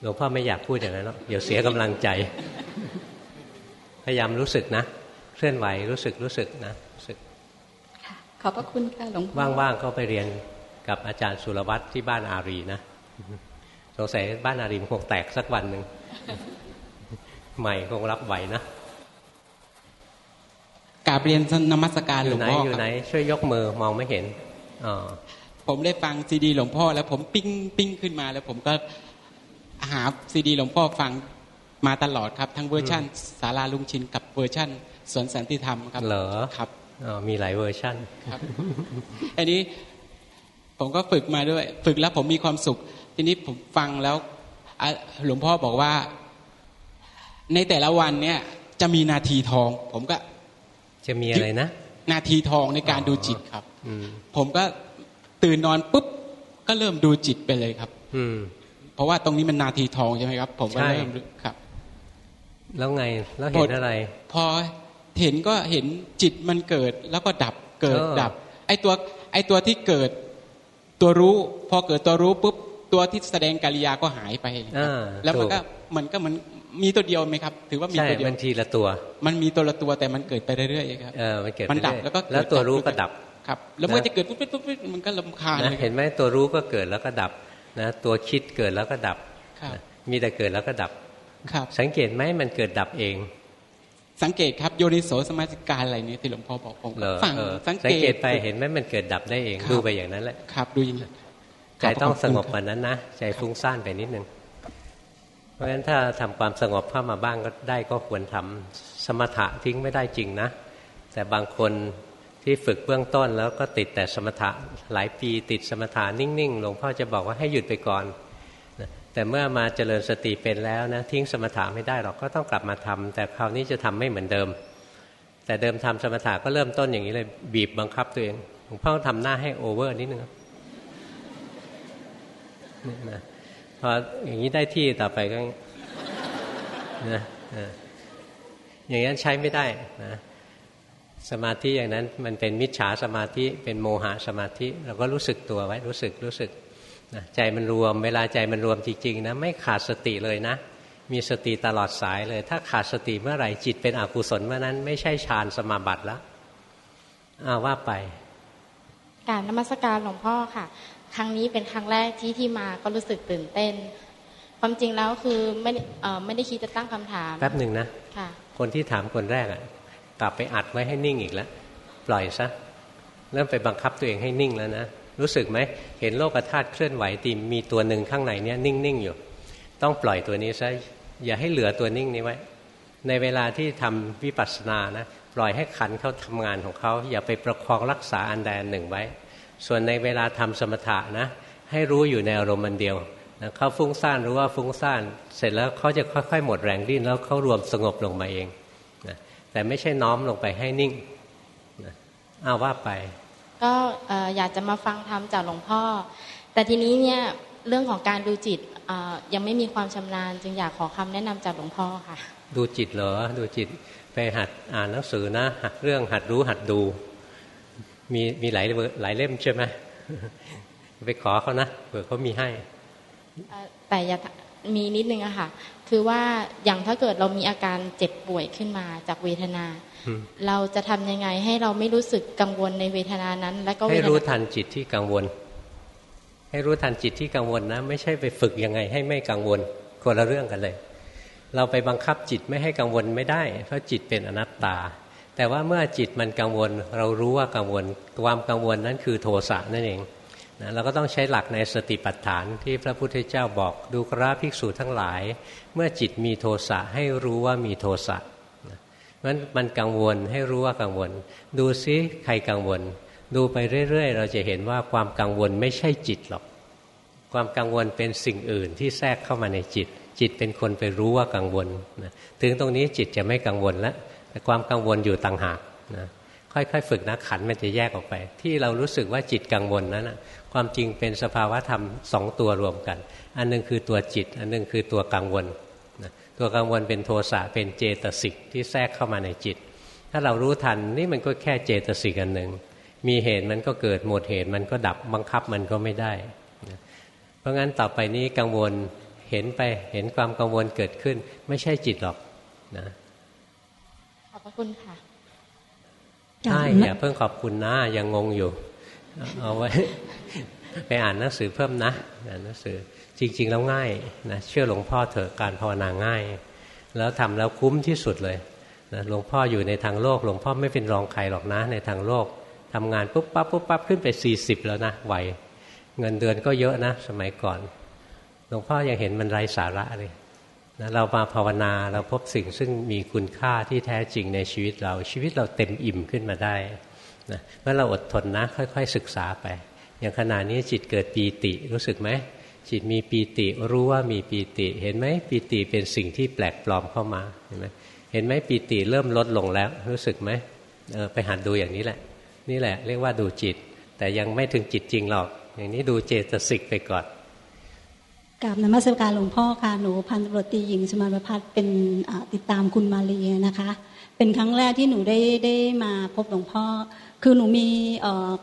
หลวงพ่อไม่อยากพูดอย่างนั้นหรอกเดี๋ยวเสียกำลังใจ พยายามรู้สึกนะ เคลื่อนไหวรู้สึกรู้สึกนะรู้สึกค่ะขอบพระคุณค่ะหลวงพ่อว่างๆก็ไปเรียนกับอาจารย์สุรวัตรที่บ้านอารีนะสงสัยบ้านอารีมันคงแตกสักวันหนึ่งใหม่คงรับไหวนะกราบเรียนนมัสการหลวงพ่อครับ อยู่ไหน อยู่ไหนช่วยยกมือมองไม่เห็นอ๋อผมได้ฟังซีดีหลวงพ่อ แล้วผมปิ้งปิ้งขึ้นมา แล้วผมก็หาซีดีหลวงพ่อฟังมาตลอดครับ ทั้งเวอร์ชันศาลาลุงชินกับเวอร์ชัน สวนสันติธรรมครับเหรอครับอ๋อมีหลายเวอร์ชั่นครับอันนี้ผมก็ฝึกมาด้วย ฝึกแล้วผมมีความสุข ทีนี้ผมฟังแล้วอะหลวงพ่อบอกว่า ในแต่ละวันเนี่ย จะมีนาทีทอง ผมก็ จะมีอะไรนะ นาทีทองในการอ๋อดูจิตครับอืมผมก็ตื่นนอนปุ๊บ ก็เริ่มดูจิตไปเลยครับ อืม เพราะว่าตรงนี้มันนาทีทองใช่ไหมครับ ผมก็ใช่เริ่มครับ แล้วไงแล้วเห็นอะไร พอ เห็นก็เห็นจิตมันเกิดแล้วก็ดับเกิดเออดับ ไอตัวไอตัวที่เกิดตัวรู้ พอเกิดตัวรู้ปุ๊บตัวที่แสดงกิริยาก็หายไปครับอ่าแล้วมันก็ถูมันก็มันมีตัวเดียวไหมครับ ถือว่ามีใช่ตัวเดียวมันทีละตัว มันมีตัวละตัวแต่มันเกิดไปเรื่อยๆครับเออมันเกิดมันดับไปเรื่อยแล้วก็เกิดแล้วตัวรู้ดับก็ดับครับ แล้วมันก็นะจะเกิดปุ๊บปุ๊บปุ๊บปุ๊บมันก็ลำคาญนะเลยคเห็รับนไหมตัวรู้ก็เกิดแล้วก็ดับนะตัวคิดเกิดแล้วก็ดับครับนะมีแต่เกิดแล้วก็ดับครับสังเกตไหมมันเกิดดับเอง สังเกตครับโยนิโสสมาสิการอะไรนี้ที่หลวงพ่อบอกผมเหรอฟังเออสังสังเกเกตตไปเห็นไหมมันเกิดดับได้เองครับดูไปอย่างนั้นแหละครับดูอย่างนั้นใจต้องสงบคกรัว่านั้นนะใจฟุ้งซ่านไปนิดนึงเพราะฉะนั้นถ้าทำความสงบเข้ามาบ้างก็ได้ก็ควรทำสมถะทิ้งไม่ได้จริงนะ แต่บางคนที่ฝึกเบื้องต้นแล้วก็ติดแต่สมถะหลายปีติดสมถะนิ่งๆหลวงพ่อจะบอกว่าให้หยุดไปก่อนนะ แต่เมื่อมาเจริญสติเป็นแล้วนะทิ้งสมถะไม่ได้หรอกก็ต้องกลับมาทำแต่คราวนี้จะทำไม่เหมือนเดิม แต่เดิมทำสมถะก็เริ่มต้นอย่างนี้เลยบีบบังคับตัวเองหลวงพ่อทำหน้าให้ over นิดนึงนะพออย่างนี้ได้ที่ต่อไปก็นะเอออย่างนั้นใช้ไม่ได้นะสมาธิอย่างนั้นมันเป็นมิจฉาสมาธิเป็นโมหะสมาธิ เราก็รู้สึกตัวไว้รู้สึกรู้สึก นะใจมันรวม เวลาใจมันรวมจริงๆนะไม่ขาดสติเลยนะ มีสติตลอดสายเลย ถ้าขาดสติเมื่อไหร่จิตเป็นอกุศลเมื่อนั้นไม่ใช่ฌานสมาบัติแล้วอ้าวว่าไปกรารนมัสการหลวงพ่อค่ะ ครั้งนี้เป็นครั้งแรกที่ที่มาก็รู้สึกตื่นเต้น ความจริงแล้วคือไม่ได้เอ่อไม่ได้คิดจะตั้งคำถามแป๊บหนึ่งนะค่ะ คนที่ถามคนแรกอะกลับไปอัดไว้ให้นิ่งอีกแล้วปล่อยซะเริ่มไปบังคับตัวเองให้นิ่งแล้วนะ รู้สึกไหมเห็นโลกธาตุเคลื่อนไหวตีมีตัวหนึ่งข้างในเนี้ยนิ่งๆอยู่ ต้องปล่อยตัวนี้ซะอย่าให้เหลือตัวนิ่งนี้ไว้ ในเวลาที่ทำวิปัสสนานะปล่อยให้ขันเขาทำงานของเขาอย่าไปประคองรักษาอันใดอันหนึ่งไว้ ส่วนในเวลาทำสมถะนะให้รู้อยู่ในอารมณ์มันเดียวนะเขาฟุ้งซ่านรู้ว่าฟุ้งซ่านเสร็จแล้วเขาจะค่อยๆ หมดแรงดิ้นแล้วเขารวมสงบลงมาเองนะแต่ไม่ใช่น้อมลงไปให้นิ่งนะอ้าว่าไป ก็อยากจะมาฟังธรรมจากหลวงพ่อ แต่ทีนี้เนี่ยเรื่องของการดูจิตยังไม่มีความชำนาญ จึงอยากขอคำแนะนำจากหลวงพ่อค่ะ ดูจิตเหรอดูจิตไปหัดอ่านหนังสือนะหัดเรื่องหัดรู้หัดดู มีมีหลายหลายเล่มใช่ไหมไปขอเขานะเผื่อเขามีให้แต่อย่ามีนิดนึงอะค่ะ คือว่าอย่างถ้าเกิดเรามีอาการเจ็บป่วยขึ้นมาจากเวทนา เราจะทำยังไงให้เราไม่รู้สึกกังวลในเวทนานั้น แล้วก็ให้รู้ทันจิตที่กังวล ให้รู้ทันจิตที่กังวลนะ ไม่ใช่ไปฝึกยังไงให้ไม่กังวลคนละเรื่องกันเลย เราไปบังคับจิตไม่ให้กังวลไม่ได้ เพราะจิตเป็นอนัตตา แต่ว่าเมื่อจิตมันกังวล เรารู้ว่ากังวล ความกังวลนั้นคือโทสะนั่นเองนะเราก็ต้องใช้หลักในสติปัฏฐานที่พระพุทธเจ้าบอกดูกราภิกษุทั้งหลาย เมื่อจิตมีโทสะให้รู้ว่ามีโทสะ มันมันกังวลให้รู้ว่ากังวล ดูซิใครกังวล ดูไปเรื่อย ๆ เราจะเห็นว่าความกังวลไม่ใช่จิตหรอก ความกังวลเป็นสิ่งอื่นที่แทรกเข้ามาในจิต จิตเป็นคนไปรู้ว่ากังวลนะถึงตรงนี้จิตจะไม่กังวลแล้วแต่ความกังวลอยู่ต่างหากนะค่อยๆ ฝึกนะขันมันจะแยกออกไป ที่เรารู้สึกว่าจิตกังวลนั้นนะความจริงเป็นสภาวะธรรมสองตัวรวมกัน อันนึงคือตัวจิต อันนึงคือตัวกังวล ตัวกังวลเป็นโทสะเป็นเจตสิกที่แทรกเข้ามาในจิต ถ้าเรารู้ทันนี่มันก็แค่เจตสิกอันหนึ่งมีเหตุมันก็เกิดหมดเหตุมันก็ดับบังคับมันก็ไม่ได้ เพราะงั้นต่อไปนี้กังวลเห็นไปเห็นความกังวลเกิดขึ้น ไม่ใช่จิตหรอกนะขอบพระคุณค่ะใช่อย่าเพิ่งขอบคุณนะยังงงอยู่ เอาไว้ ไปอ่านหนังสือเพิ่มนะอ่านหนังสือ จริง ๆ แล้วง่ายนะเชื่อหลวงพ่อเถอะการภาวนาง่าย แล้วทำแล้วคุ้มที่สุดเลยนะหลวงพ่ออยู่ในทางโลก หลวงพ่อไม่เป็นรองใครหรอกนะ ในทางโลกทำงานปุ๊บปั๊บปุ๊บปั๊บขึ้นไปสี่สิบแล้วนะไหวเงินเดือนก็เยอะนะ สมัยก่อน หลวงพ่อยังเห็นมันไร้สาระเลยนะเรามาภาวนาเราพบสิ่งซึ่งมีคุณค่าที่แท้จริงในชีวิตเราชีวิตเราเต็มอิ่มขึ้นมาได้นะเมื่อเราอดทนนะ ค่อย ๆ ศึกษาไป อย่างขณะนี้จิตเกิดปีติรู้สึกไหม จิตมีปีติรู้ว่ามีปีติ เห็นไหมปีติเป็นสิ่งที่แปลกปลอมเข้ามาเห็นไหมเห็นไหมปีติเริ่มลดลงแล้ว รู้สึกไหมเออไปหัดดูอย่างนี้แหละ นี่แหละเรียกว่าดูจิต แต่ยังไม่ถึงจิตจริงหรอก อย่างนี้ดูเจตสิกไปก่อนกราบนมัสการหลวงพ่อค่ะหนูพันตำรวจตีหญิงสมานพัฒน์เป็นติดตามคุณมาลีนะคะ เป็นครั้งแรกที่หนูได้ได้มาพบหลวงพ่อ คือหนูมี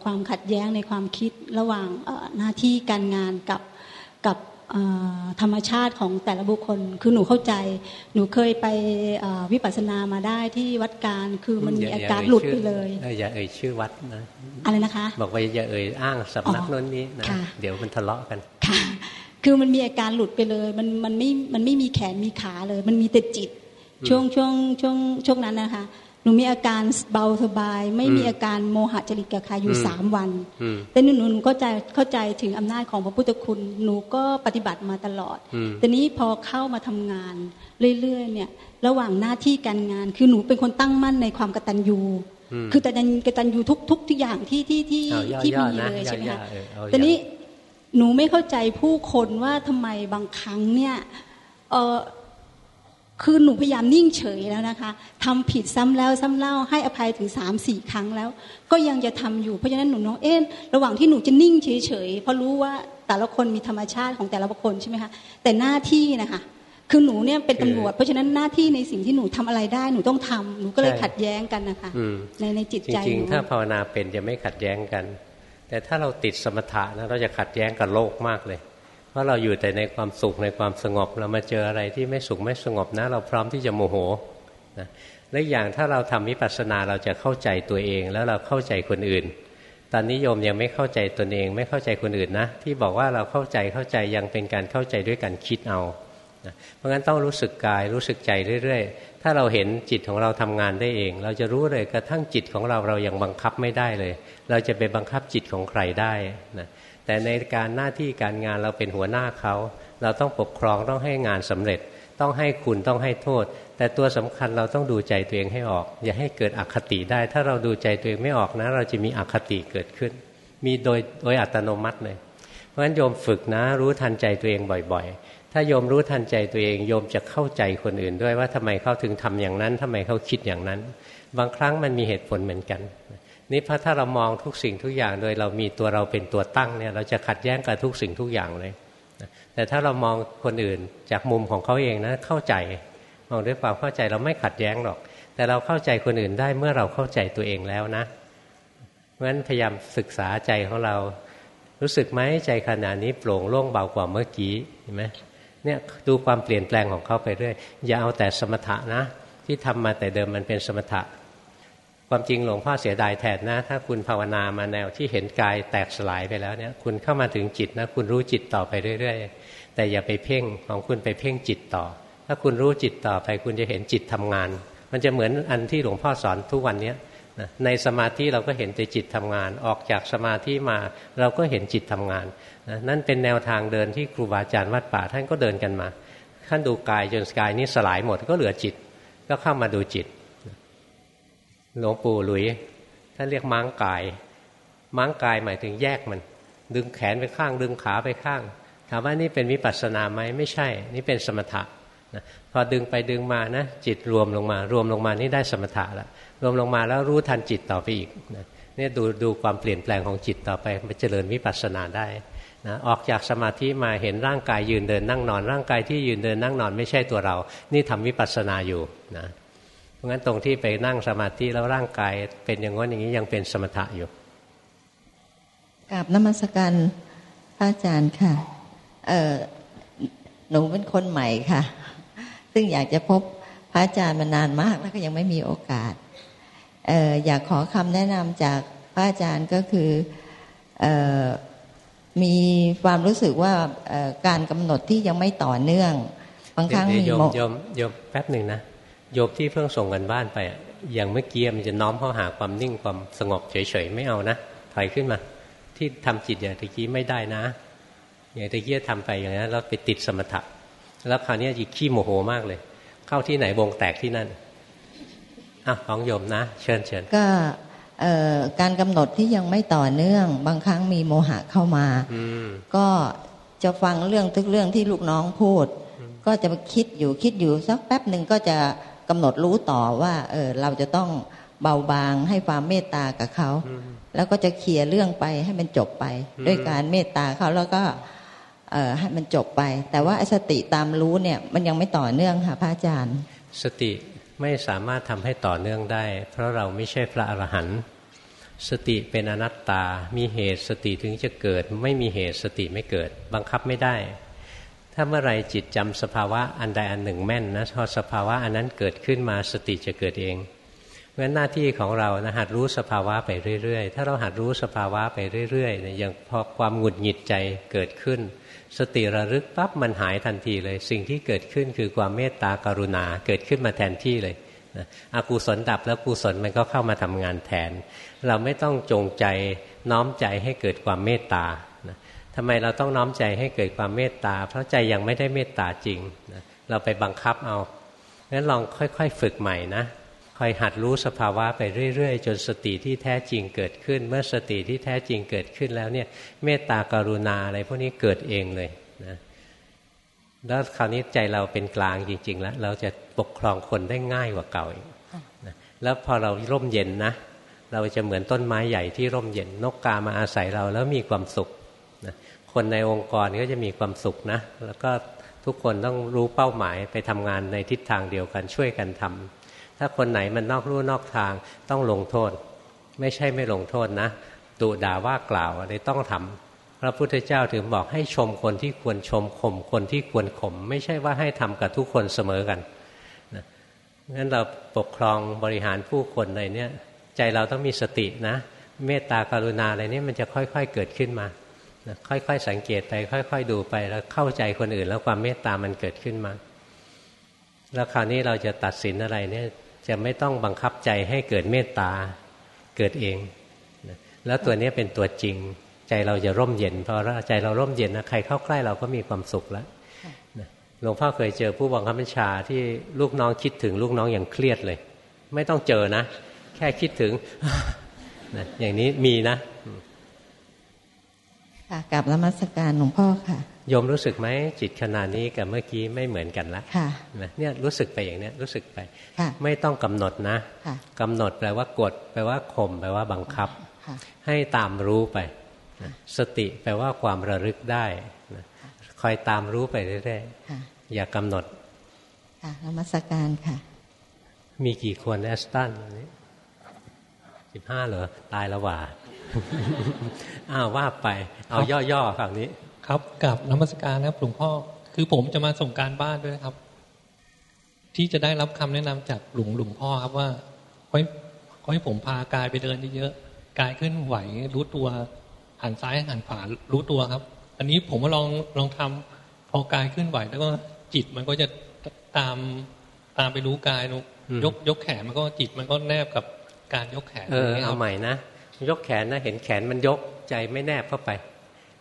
ความขัดแย้งในความคิดระหว่างหน้าที่การงานกับ กับธรรมชาติของแต่ละบุคคล คือหนูเข้าใจ หนูเคยไปวิปัสสนามาได้ที่วัดการ คือมันมีอาการหลุดไปเลย อย่าเอ่ยชื่อวัดนะ อะไรนะคะ บอกว่าอย่าเอ่ยอ้างสำนักน้นนี้นะ เดี๋ยวมันทะเลาะกัน ค่ะ คือมันมีอาการหลุดไปเลย มันมันไม่ มันไม่มีแขนมีขาเลย มันมีแต่จิต ช่วงช่วงช่วงช่วงนั้นนะคะห นูมีอาการเบาสบาย ไม่มีอาการโมหะจริตกับใครอยู่สามวันแต่หนูหนูเข้าใจเข้าใจถึงอำนาจของพระพุทธคุณหนูก็ปฏิบัติมาตลอดแต่นี้พอเข้ามาทำงานเรื่อยๆเนี่ยระหว่างหน้าที่การงาน คือหนูเป็นคนตั้งมั่นในความกตัญญูคือแต่กตัญญูทุกทุกทุกอย่างที่ที่ที่ที่มีเลยใช่ไหมคะแต่นี้หนูไม่เข้าใจผู้คนว่าทำไมบางครั้งเนี่ยเออ คือหนูพยายามนิ่งเฉยแล้วนะคะทำผิดซ้ำแล้วซ้ำเล่าให้อภัยถึงสามสี่ครั้งแล้ว ก็ยังจะทำอยู่เพราะฉะนั้นหนูน้องเอ็นระหว่างที่หนูจะนิ่งเฉยๆเพราะรู้ว่าแต่ละคนมีธรรมชาติของแต่ละบุคคลใช่ไหมคะแต่หน้าที่นะคะคือหนูเนี่ยเป็นตำรวจเพราะฉะนั้นหน้าที่ในสิ่งที่หนูทำอะไรได้หนูต้องทำหนูก็เลยขัดแย้งกันนะคะในในจิตใจจริงๆถ้าภาวนาเป็นจะไม่ขัดแย้งกัน แต่ถ้าเราติดสมถะนะเราจะขัดแย้งกับโลกมากเลยเพ ราะเราอยู่แต่ในความสุขในความสงบ เรามาเจออะไรที่ไม่สุขไม่สงบนะ เราพร้อมที่จะโมโหนะและอย่างถ้าเราทำวิปัสสนาเราจะเข้าใจตัวเอง แล้วเราเข้าใจคนอื่น ตอนนี้โยมยังไม่เข้าใจตนเอง ไม่เข้าใจคนอื่นนะ ที่บอกว่าเราเข้าใจเข้าใจยังเป็นการเข้าใจด้วยการคิดเอาเพราะงั้นต้องรู้สึกกายรู้สึกใจเรื่อยๆ ถ้าเราเห็นจิตของเราทำงานได้เอง เราจะรู้เลยกระทั่งจิตของเราเรายังบังคับไม่ได้เลย เราจะไปบังคับจิตของใครได้นะ แต่ในการหน้าที่การงานเราเป็นหัวหน้าเขา เราต้องปกครองต้องให้งานสำเร็จ ต้องให้คุณต้องให้โทษ แต่ตัวสำคัญเราต้องดูใจตัวเองให้ออก อย่าให้เกิดอคติได้ ถ้าเราดูใจตัวเองไม่ออกนะ เราจะมีอคติเกิดขึ้น มีโดยโดยอัตโนมัติเลย เพราะฉะนั้นโยมฝึกนะรู้ทันใจตัวเองบ่อยๆ ถ้าโยมรู้ทันใจตัวเองโยมจะเข้าใจคนอื่นด้วยว่าทำไมเขาถึงทำอย่างนั้นทำไมเขาคิดอย่างนั้น บางครั้งมันมีเหตุผลเหมือนกัน นี่พระถ้าเรามองทุกสิ่งทุกอย่างโดยเรามีตัวเราเป็นตัวตั้งเนี่ยเราจะขัดแย้งกับทุกสิ่งทุกอย่างเลย แต่ถ้าเรามองคนอื่นจากมุมของเขาเองนะเข้าใจมองด้วยความเข้าใจเราไม่ขัดแย้งหรอก แต่เราเข้าใจคนอื่นได้เมื่อเราเข้าใจตัวเองแล้วนะเพราะฉะนั้นพยายามศึกษาใจของเรา รู้สึกไหมใจขณะนี้โปร่งโล่งเบากว่าเมื่อกี้เห็นไหมเนี่ยดูความเปลี่ยนแปลงของเขาไปเรื่อยอย่าเอาแต่สมถะนะ ที่ทำมาแต่เดิมมันเป็นสมถะ ความจริงหลวงพ่อเสียดายแทนนะ ถ้าคุณภาวนามาแนวที่เห็นกายแตกสลายไปแล้วเนี่ย คุณเข้ามาถึงจิตนะ คุณรู้จิตต่อไปเรื่อย ๆ แต่อย่าไปเพ่งของคุณไปเพ่งจิตต่อ ถ้าคุณรู้จิตต่อไป คุณจะเห็นจิตทำงาน มันจะเหมือนอันที่หลวงพ่อสอนทุกวันเนี้นะในสมาธิเราก็เห็นแต่จิตทำงาน ออกจากสมาธิมาเราก็เห็นจิตทำงานนะนั่นเป็นแนวทางเดินที่ครูบาอาจารย์วัดป่าท่านก็เดินกันมาท่านดูกายจนกายนี้สลายหมดก็เหลือจิต ก็เข้ามาดูจิต หลวงปู่หลุยท่านเรียกม้างกาย ม้างกายหมายถึงแยกมัน ดึงแขนไปข้าง ดึงขาไปข้าง ถามว่านี่เป็นวิปัสสนาไหมไม่ใช่ นี่เป็นสมถะนะพอดึงไปดึงมานะ จิตรวมลงมา รวมลงมานี่ได้สมถะละรวมลงมาแล้วรู้ทันจิตต่อไปอีกนะนี่ดูดูความเปลี่ยนแปลงของจิตต่อไปมันเจริญวิปัสสนาได้นะออกจากสมาธิมาเห็นร่างกายยืนเดินนั่งนอน ร่างกายที่ยืนเดินนั่งนอนไม่ใช่ตัวเรา นี่ทำวิปัสสนาอยู่นะ เพราะงั้นตรงที่ไปนั่งสมาธิแล้วร่างกาย เป็นอย่างนั้นอย่างนี้ยังเป็นสมถะอยู่กราบนมัสการพระอาจารย์ค่ะ เออหนูเป็นคนใหม่ค่ะ ซึ่งอยากจะพบพระอาจารย์มานานมากแล้วก็ยังไม่มีโอกาสเอออยากขอคำแนะนำจากพระอาจารย์ก็คือเออมีความรู้สึกว่าการกำหนดที่ยังไม่ต่อเนื่อง บางครั้งมีโยมโยมโยมแป๊บหนึ่งนะ โยบที่เพิ่งส่งกันบ้านไปอย่างเมื่อกี้มันจะน้อมเข้าหาความนิ่งความสงบเฉยๆไม่เอานะถอยขึ้นมา ที่ทำจิตอย่างตะกี้ไม่ได้นะอย่างตะกี้ทำไปอย่างนั้นแล้วไปติดสมถะแล้วคราวนี้จีขี้โมโหมากเลย เข้าที่ไหนวงแตกที่นั่นอะของโยมนะ เชิญเชิญก็การกำหนดที่ยังไม่ต่อเนื่อง บางครั้งมีโมหะเข้ามาก็จะฟังเรื่องทุกเรื่องที่ลูกน้องพูด ก็จะคิดอยู่คิดอยู่สักแป๊บหนึ่งก็จะ กำหนดรู้ต่อว่า เออเราจะต้องเบาบางให้ความเมตตากับเขา แล้วก็จะเคลียร์เรื่องไปให้มันจบไป ด้วยการเมตตาเขาแล้วก็เออให้มันจบไป แต่ว่าสติตามรู้เนี่ยมันยังไม่ต่อเนื่องค่ะพระอาจารย์ สติไม่สามารถทำให้ต่อเนื่องได้ เพราะเราไม่ใช่พระอรหันต์สติเป็นอนัตตา มีเหตุสติถึงจะเกิด ไม่มีเหตุสติไม่เกิด บังคับไม่ได้ ถ้าเมื่อไรจิตจำสภาวะอันใดอันหนึ่งแม่นนะพอสภาวะอันนั้นเกิดขึ้นมาสติจะเกิดเองเพราะฉะนั้นหน้าที่ของเรานะหัดรู้สภาวะไปเรื่อยๆ ถ้าเราหัดรู้สภาวะไปเรื่อยๆเนี่ยอย่างพอความหงุดหงิดใจเกิดขึ้น สติระลึกปั๊บมันหายทันทีเลย สิ่งที่เกิดขึ้นคือความเมตตากรุณาเกิดขึ้นมาแทนที่เลยอกุศลดับแล้วกุศลมันก็เข้ามาทำงานแทน เราไม่ต้องจงใจน้อมใจให้เกิดความเมตตา ทำไมเราต้องน้อมใจให้เกิดความเมตตา เพราะใจยังไม่ได้เมตตาจริงนะเราไปบังคับเอางั้นลองค่อยๆฝึกใหม่นะคอยหัดรู้สภาวะไปเรื่อย ๆ จนสติที่แท้จริงเกิดขึ้น เมื่อสติที่แท้จริงเกิดขึ้นแล้วเนี่ยเมตตากรุณาอะไรพวกนี้เกิดเองเลยนะแล้วคราวนี้ใจเราเป็นกลางจริง ๆ แล้ว เราจะปกครองคนได้ง่ายกว่าเก่าอีกนะแล้วพอเราร่มเย็นนะ เราจะเหมือนต้นไม้ใหญ่ที่ร่มเย็นนกกามาอาศัยเราแล้วมีความสุข คนในองค์กรก็จะมีความสุขนะ แล้วก็ทุกคนต้องรู้เป้าหมายไปทำงานในทิศทางเดียวกันช่วยกันทำถ้าคนไหนมันนอกรู้นอกทางต้องลงโทษ ไม่ใช่ไม่ลงโทษนะดุด่าว่ากล่าวอะไรต้องทำพระพุทธเจ้าถึงบอกให้ชมคนที่ควรชมข่มคนที่ควรข่มไม่ใช่ว่าให้ทำกับทุกคนเสมอกันนะงั้นเราปกครองบริหารผู้คนในเนี้ยใจเราต้องมีสตินะ เมตตากรุณาอะไรนี้มันจะค่อย ๆเกิดขึ้นมา ค่อยๆสังเกตไป ค่อย ๆ ดูไป แล้วเข้าใจคนอื่น แล้วความเมตตามันเกิดขึ้นมา แล้วคราวนี้เราจะตัดสินอะไรเนี่ยจะไม่ต้องบังคับใจให้เกิดเมตตาเกิดเอง แล้วตัวนี้เป็นตัวจริง ใจเราจะร่มเย็นพอใจเราร่มเย็นนะใครเข้าใกล้เราก็มีความสุขแล้วหลวงพ่อเคยเจอผู้บังคับบัญชาที่ลูกน้องคิดถึงลูกน้องอย่างเครียดเลย ไม่ต้องเจอนะ แค่คิดถึงอย่างนี้มีนะ ค่ะกับรมัสการหลวงพ่อค่ะโยมรู้สึกไหมจิตขนาดนี้กับเมื่อกี้ไม่เหมือนกันละค่ะเนี่ยรู้สึกไปอย่างเนี้ยรู้สึกไปไม่ต้องกำหนดนะกำหนดแปลว่ากดแปลว่าข่มแปลว่าบังคับ ให้ตามรู้ไป สติแปลว่าความระลึกได้คอยตามรู้ไปเรื่อยๆอย่ากำหนดค่ะนมัสการค่ะ มีกี่คนแอสตันนี้สิบห้าเหรอตายละว่า อ้าวว่าไปเอาย่อๆฝั่งนี้ ครับกับนมัสการนะครับหลวงพ่อคือผมจะมาส่งการบ้านด้วยครับ ที่จะได้รับคำแนะนำจากหลวงหลวงพ่อครับว่าขอให้ขอให้ผมพากายไปเดินเยอะๆกายเคลื่อนไหวรู้ตัวหันซ้ายหันขวารู้ตัวครับ อันนี้ผมมาลองลองทำพอกายเคลื่อนไหวแล้วก็จิตมันก็จะตามตามไปรู้กายยกยกแขนมันก็จิตมันก็แนบกับการยกแขนเออเอาใหม่นะ ยกแขนนะเห็นแขนมันยกใจไม่แนบเข้าไป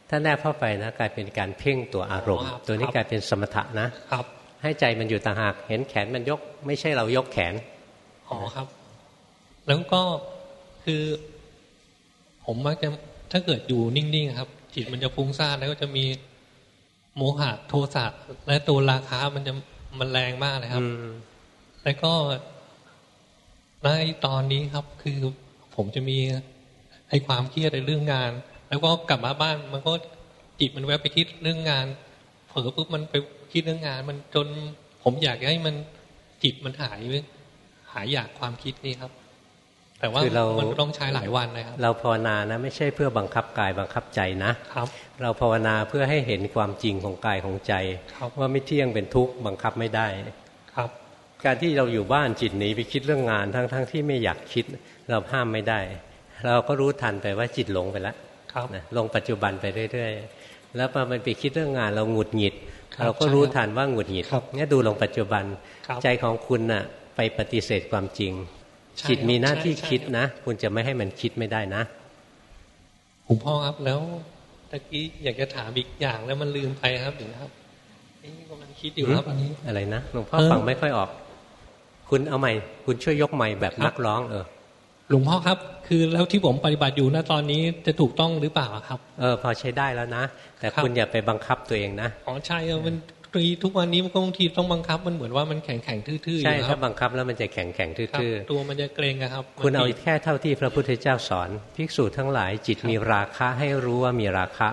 ถ้าแนบเข้าไปนะกลายเป็นการเพ่งตัวอารมณ์ ตัวนี้กลายเป็นสมถะนะครับ ให้ใจมันอยู่ต่างหาก เห็นแขนมันยก ไม่ใช่เรายกแขนอ๋อครับ แล้วก็คือ ผมมักจะถ้าเกิดอยู่นิ่งๆครับ จิตมันจะฟุ้งซ่านแล้วก็จะมีโมหะโทสะและตัวราคามันจะมันแรงมากเลยครับแล้วก็ในตอนนี้ครับคือผมจะมี ไอ้ความเครียดในเรื่องงาน แล้วก็กลับมาบ้านมันก็จิตมันแวบไปคิดเรื่องงาน เผลอปุ๊บมันไปคิดเรื่องงาน มันจนผมอยากให้มันจิตมันหายหายอยากความคิดนี่ครับ แต่ว่ามันต้องใช้หลายวันนะครับเราภาวนานะไม่ใช่เพื่อบังคับกายบังคับใจนะครับ เราภาวนาเพื่อให้เห็นความจริงของกายของใจ ว่าไม่เที่ยงเป็นทุกข์บังคับไม่ได้ครับการที่เราอยู่บ้านจิตหนีไปคิดเรื่องงานทั้งๆทที่ไม่อยากคิด เราห้ามไม่ได้ เราก็รู้ทันไปว่าจิตหลงไปแล้วนะลงปัจจุบันไปเรื่อยๆ แล้วพอมันไปคิดเรื่องงานเราหงุดหงิด เราก็รู้ทันว่าหงุดหงิดเนี่ยดูลงปัจจุบันใจของคุณน่ะไปปฏิเสธความจริง จิตมีหน้าที่คิดนะ คุณจะไม่ให้มันคิดไม่ได้นะผมพ่อครับแล้วตะกี้อยากจะถามอีกอย่างแล้วมันลืมไปครับถึงครับนี่กำลังคิดอยู่ครับอันนี้อะไรนะหลวงพ่อฟังไม่ค่อยออก คุณเอาใหม่ คุณช่วยยกใหม่แบบนักร้องเออ หลวงพ่อครับ คือแล้วที่ผมปฏิบัติอยู่ณตอนนี้จะถูกต้องหรือเปล่าครับ เออพอใช้ได้แล้วนะ แต่คุณอย่าไปบังคับตัวเองนะอ๋อใช่มันทุกวันนี้มันก็บางทีต้องบังคับมันเหมือนว่ามันแข็งแข็งทื่อๆใช่ถ้าบังคับแล้วมันจะแข็งแข็งทื่อๆตัวมันจะเกรงครับ คุณเอาแค่เท่าที่พระพุทธเจ้าสอนภิกษุทั้งหลาย จิตมีราคะให้รู้ว่ามีราคะ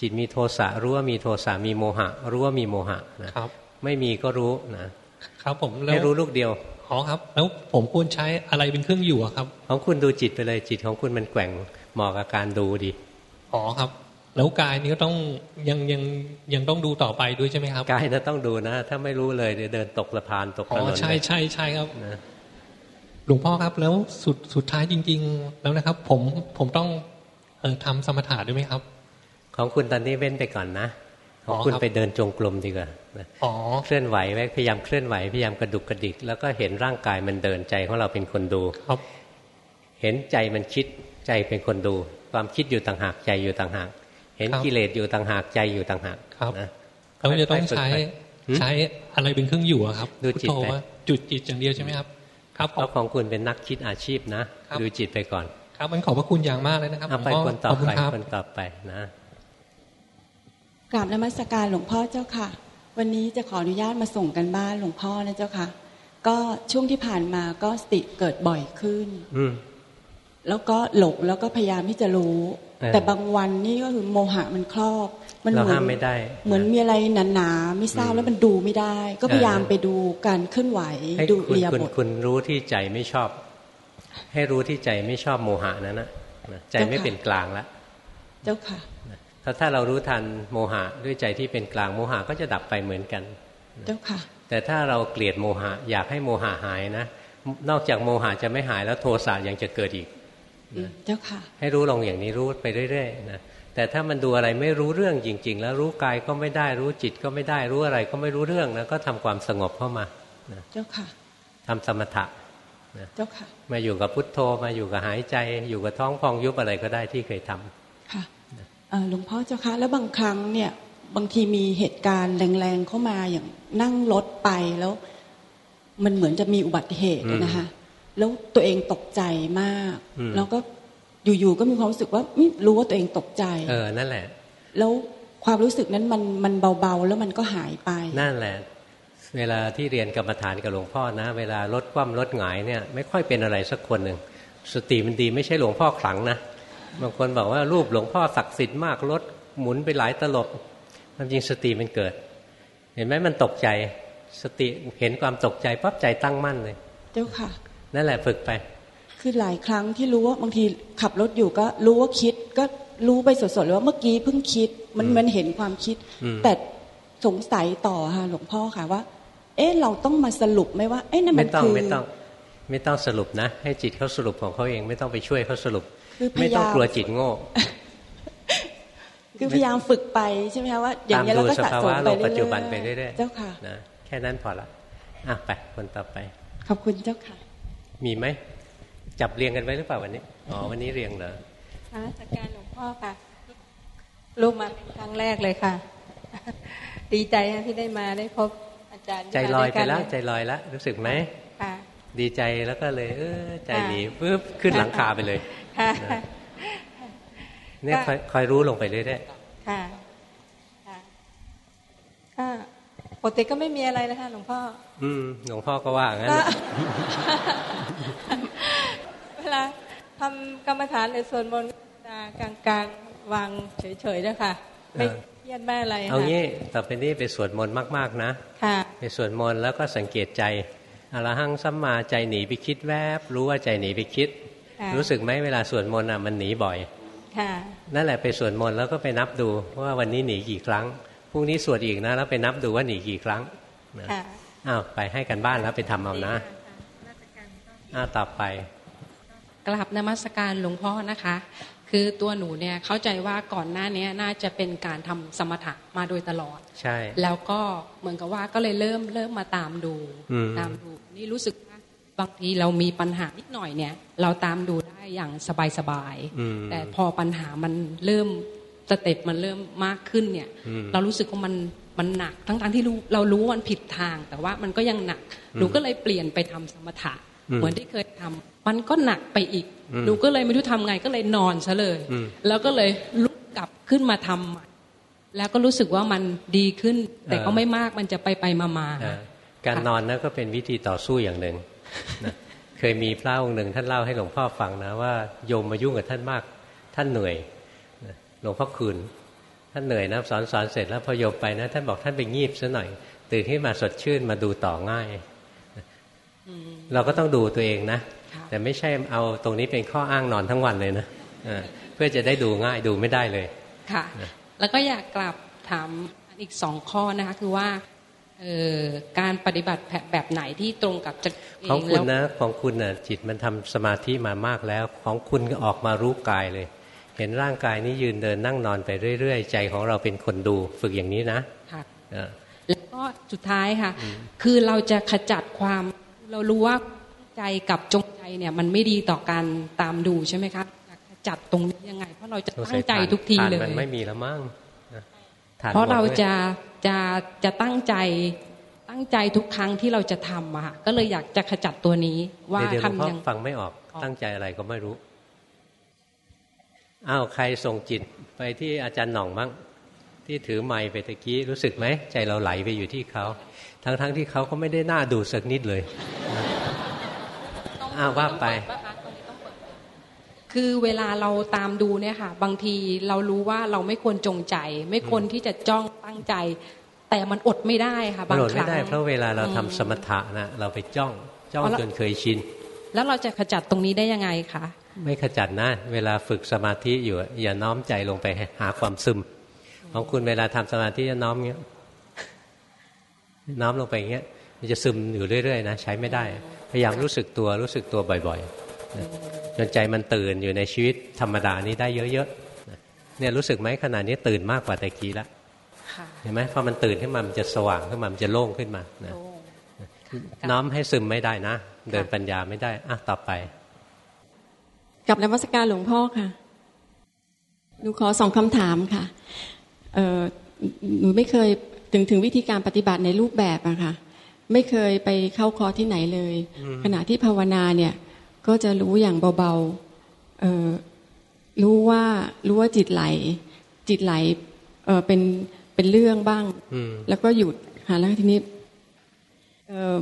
จิตมีโทสะรู้ว่ามีโทสะมีโมหะ รู้ว่ามีโมหะนะครับไม่มีก็รู้นะครับผมให้รู้ลูกเดียว อ๋อครับ แล้วผมควรใช้อะไรเป็นเครื่องอยู่ครับ ของคุณดูจิตไปเลยจิตของคุณมันแกว่งเหมาะกับการดูดีอ๋อครับ แล้วกายนี้ก็ต้องยังยังยังต้องดูต่อไปด้วยใช่ไหมครับกายน่ะต้องดูนะ ถ้าไม่รู้เลยเดี๋ยวเดินตกสะพานตกถนนอ๋อใช่ใช่ใช่ครับนะหลวงพ่อครับ แล้วสุดสุดท้ายจริง ๆ แล้วนะครับ ผมผมต้องเออทำสมถะด้วยไหมครับ ของคุณตอนนี้เว้นไปก่อนนะของคุณไปเดินจงกรมดีกว่า เคลื่อนไหวไว้พยายามเคลื่อนไหวพยายามกระดุกกระดิก แล้วก็เห็นร่างกายมันเดินใจของเราเป็นคนดูครับ เห็นใจมันคิดใจเป็นคนดู ความคิดอยู่ต่างหากใจอยู่ต่างหาก เห็นกิเลสอยู่ต่างหากใจอยู่ต่างหากครับนะเราจะต้องใช้ใช้อะไรเป็นเครื่องอยู่ครับดูจิตไปจุดจิตอย่างเดียวใช่ไหมครับ ครับเพราะของคุณเป็นนักคิดอาชีพนะดูจิตไปก่อน ครับมันขอบพระคุณอย่างมากเลยนะครับเอาไปคนต่อไปคนต่อไปนะกราบนมัสการหลวงพ่อเจ้าค่ะ วันนี้จะขออนุญาตมาส่งกันบ้านหลวงพ่อนะเจ้าค่ะ ก็ช่วงที่ผ่านมาก็สติเกิดบ่อยขึ้น อืแล้วก็หลงแล้วก็พยายามที่จะรู้ แต่บางวันนี่ก็คือโมหะมันครอบ มันเหมือนไม่ได้ เหมือนมีอะไรหนาๆไม่ทราบแล้วมันดูไม่ได้ ก็พยายามไปดูการเคลื่อนไหวดูเรียบทคุณรู้ที่ใจไม่ชอบ ให้รู้ที่ใจไม่ชอบโมหะนั้นนะใจไม่เป็นกลางแล้วเจ้าค่ะ ถ้าถ้าเรารู้ทันโมหะด้วยใจที่เป็นกลางโมหะก็จะดับไปเหมือนกัน เจ้าค่ะ แต่ถ้าเราเกลียดโมหะ อยากให้โมหะหายนะ นอกจากโมหะจะไม่หายแล้วโทสะยังจะเกิดอีกเจ้าค่ะ ให้รู้ลงอย่างนี้รู้ไปเรื่อยๆนะแต่ถ้ามันดูอะไรไม่รู้เรื่องจริง ๆ แล้วรู้กายก็ไม่ได้รู้จิตก็ไม่ได้รู้อะไรก็ไม่รู้เรื่องนะก็ทำความสงบเข้ามาเจ้าค่ะทำสมถะเจ้าค่ะ มาอยู่กับพุทโธมาอยู่กับหายใจ อยู่กับท้องพองยุบอะไรก็ได้ที่เคยทำค่ะ หลวงพ่อเจ้าค่ะแล้วบางครั้งเนี่ยบางทีมีเหตุการณ์แรงๆเข้ามาอย่างนั่งรถไปแล้ว มันเหมือนจะมีอุบัติเหตุนะคะแล้วตัวเองตกใจมาก แล้วก็อยู่ๆก็มีความรู้สึกว่าไม่รู้ว่าตัวเองตกใจ เออนั่นแหละ แล้วความรู้สึกนั้นมันมันเบาๆ แล้วมันก็หายไป นั่นแหละ เวลาที่เรียนกรรมฐานกับหลวงพ่อนะ เวลาลดความลดหงายเนี่ย ไม่ค่อยเป็นอะไรสักคนหนึ่งสติมันดีไม่ใช่หลวงพ่อขลังนะ บางคนบอกว่ารูปหลวงพ่อศักดิ์สิทธิ์มากลดหมุนไปหลายตลบความจริงสติมันเกิด เห็นไหมมันตกใจ สติเห็นความตกใจปั๊บใจตั้งมั่นเลย เจ้าค่ะ นั่นแหละฝึกไป คือหลายครั้งที่รู้ว่าบางทีขับรถอยู่ก็รู้ว่าคิดก็รู้ไปสดๆเลยว่าเมื่อกี้เพิ่งคิดมันมันเห็นความคิด แต่สงสัยต่อค่ะหลวงพ่อค่ะว่า เอ๊ะเราต้องมาสรุปไหมว่าเอ๊ะนั่นมันคือไม่ต้องไม่ต้องสรุปนะ ให้จิตเขาสรุปของเขาเองไม่ต้องไปช่วยเขาสรุป ไม่ต้องกลัวจิตโง่ คือพยายามฝึกไปใช่ไหมคะว่าอย่างนี้เราก็สะสมไปเรื่อยๆปัจจุบันไปเรื่อยๆเจ้าค่ะนะแค่นั้นพอละอะไปคนต่อไป ขอบคุณเจ้าค่ะ มีไหมจับเรียงกันไว้หรือเปล่าวันนี้อ๋อวันนี้เรียงเหรอจากการหลวงพ่อค่ะลูกมาเป็นครั้งแรกเลยค่ะ ดีใจที่ได้มาได้พบอาจารย์ใจลอยไปแล้วใจลอยแล้วรู้สึกไหมดีใจแล้วก็เลย เออใจหนีปึ๊บขึ้นหลังคาไปเลย เนี่ยคอยรู้ลงไปเรื่อยๆค่ะค่ะปกติก็ไม่มีอะไรนะคะหลวงพ่อ อืมหลวงพ่อก็ว่างั้นเวลาทำกรรมฐานในส่วนบนกลางกลางวางเฉยๆนะคะไม่เครียดไม่อะไรเอางี้ต่อไปนี้ไปสวดมนต์มาก ๆ นะค่ะไปสวดมนต์แล้วก็สังเกตใจอรหังสัมมาใจหนีไปคิดแวบ รู้ว่าใจหนีไปคิด รู้สึกไหมเวลาสวดมนต์อะมันหนีบ่อยนั่นแหละไปสวดมนต์แล้วก็ไปนับดูว่าวันนี้หนีกี่ครั้งพรุ่งนี้สวดอีกนะแล้วไปนับดูว่าหนีกี่ครั้งอ้าวไปให้กันบ้านแล้วไปทำเอานะอ้าวต่อไปกลับนมัสการหลวงพ่อนะคะ คือตัวหนูเนี่ยเข้าใจว่าก่อนหน้านี้น่าจะเป็นการทำสมถะมาโดยตลอด ใช่ แล้วก็เหมือนกับว่าก็เลยเริ่มเริ่มมาตามดูตามดูนี่รู้สึก บางทีเรามีปัญหานิดหน่อยเนี่ย เราตามดูได้อย่างสบายๆแต่พอปัญหามันเริ่มสเต็ปมันเริ่มมากขึ้นเนี่ย เรารู้สึกว่ามันมันหนักทั้งๆที่รู้เรารู้ว่ามันผิดทาง แต่ว่ามันก็ยังหนักหนูก็เลยเปลี่ยนไปทำสมถะ เหมือนที่เคยทำมันก็หนักไปอีกหนูก็เลยไม่รู้ทำไงก็เลยนอนซะเลย แล้วก็เลยลุกกลับขึ้นมาทำแล้วก็รู้สึกว่ามันดีขึ้น แต่ก็ไม่มากมันจะไปไปมามาการนอนนั่นก็เป็นวิธีต่อสู้อย่างหนึ่ง นะเคยมีพระองค์หนึ่งท่านเล่าให้หลวงพ่อฟังนะว่าโยมมายุ่งกับท่านมาก ท่านเหนื่อยหลวงพ่อคืนท่านเหนื่อยนะสอนสอนเสร็จแล้วพอโยมไปนะท่านบอกท่านไปงีบซะหน่อย ตื่นขึ้นมาสดชื่นมาดูต่อง่ายเราก็ต้องดูตัวเองนะ แต่ไม่ใช่เอาตรงนี้เป็นข้ออ้างนอนทั้งวันเลยนะเพื่อจะได้ดูง่ายดูไม่ได้เลยค่ะ แล้วก็อยากกลับถามอีกสองข้อนะคะ คือว่า การปฏิบัติแบบไหนที่ตรงกับจะของคุณนะของคุณนะจิตมันทำสมาธิมามากแล้ว ของคุณก็ออกมารู้กายเลย เห็นร่างกายนี้ยืนเดินนั่งนอนไปเรื่อย ๆ ใจของเราเป็นคนดูฝึกอย่างนี้นะค่ะแล้วก็สุดท้ายค่ะ คือเราจะขจัดความเรารู้ว่าใจกับจงใจเนี่ยมันไม่ดีต่อการตามดูใช่ไหมครับขจัดตรงนี้ยังไง เพราะเราจะตั้งใจทุกทีเลยมันไม่มีแล้วมั้ง เพราะเราจะจะจะตั้งใจตั้งใจทุกครั้งที่เราจะทำอะก็เลยอยากจะขจัดตัวนี้ ว่าทำยังฟังไม่ออกตั้งใจอะไรก็ไม่รู้อ้าวใครส่งจิตไปที่อาจารย์หน่องบ้างที่ถือไม้ไปตะกี้รู้สึกไหมใจเราไหลไปอยู่ที่เขาทั้งๆทที่เขาก็ไม่ได้น่าดูสักนิดเลยอ้าวว่าไป คือเวลาเราตามดูเนี่ยค่ะ บางทีเรารู้ว่าเราไม่ควรจงใจ ไม่ควรที่จะจ้องตั้งใจ แต่มันอดไม่ได้ค่ะบางครั้งอดไม่ได้เพราะเวลาเราทำสมถะนะเราไปจ้องจ้องจนเคยชินแล้วเราจะขจัดตรงนี้ได้ยังไงคะไม่ขจัดนะเวลาฝึกสมาธิอยู่อย่าน้อมใจลงไปหาความซึม ของคุณเวลาทำสมาธิจะน้อมเงี้ยน้อมลงไปอย่างเงี้ยมันจะซึมอยู่เรื่อยๆนะใช้ไม่ได้ พยายามรู้สึกตัวรู้สึกตัวบ่อย ๆ จนใจมันตื่นอยู่ในชีวิตธรรมดานี้ได้เยอะๆเนี่ยรู้สึกไหมขณะนี้ตื่นมากกว่าแต่กี้ละเห็นไหมพอมันตื่นขึ้นมามันจะสว่างขึ้นมามันจะโล่งขึ้นมานะน้อมให้ซึมไม่ได้นะ เดินปัญญาไม่ได้อะต่อไป กับนวัตการหลวงพ่อค่ะหนูขอสองคำถามค่ะเออหนูไม่เคยถึงถึงวิธีการปฏิบัติในรูปแบบอะค่ะ ไม่เคยไปเข้าคอที่ไหนเลย ขณะที่ภาวนาเนี่ย ก็จะรู้อย่างเบาๆเออรู้ว่ารู้ว่าจิตไหล จิตไหลเออเป็นเป็นเรื่องบ้าง แล้วก็หยุดค่ะแล้วทีนี้เออ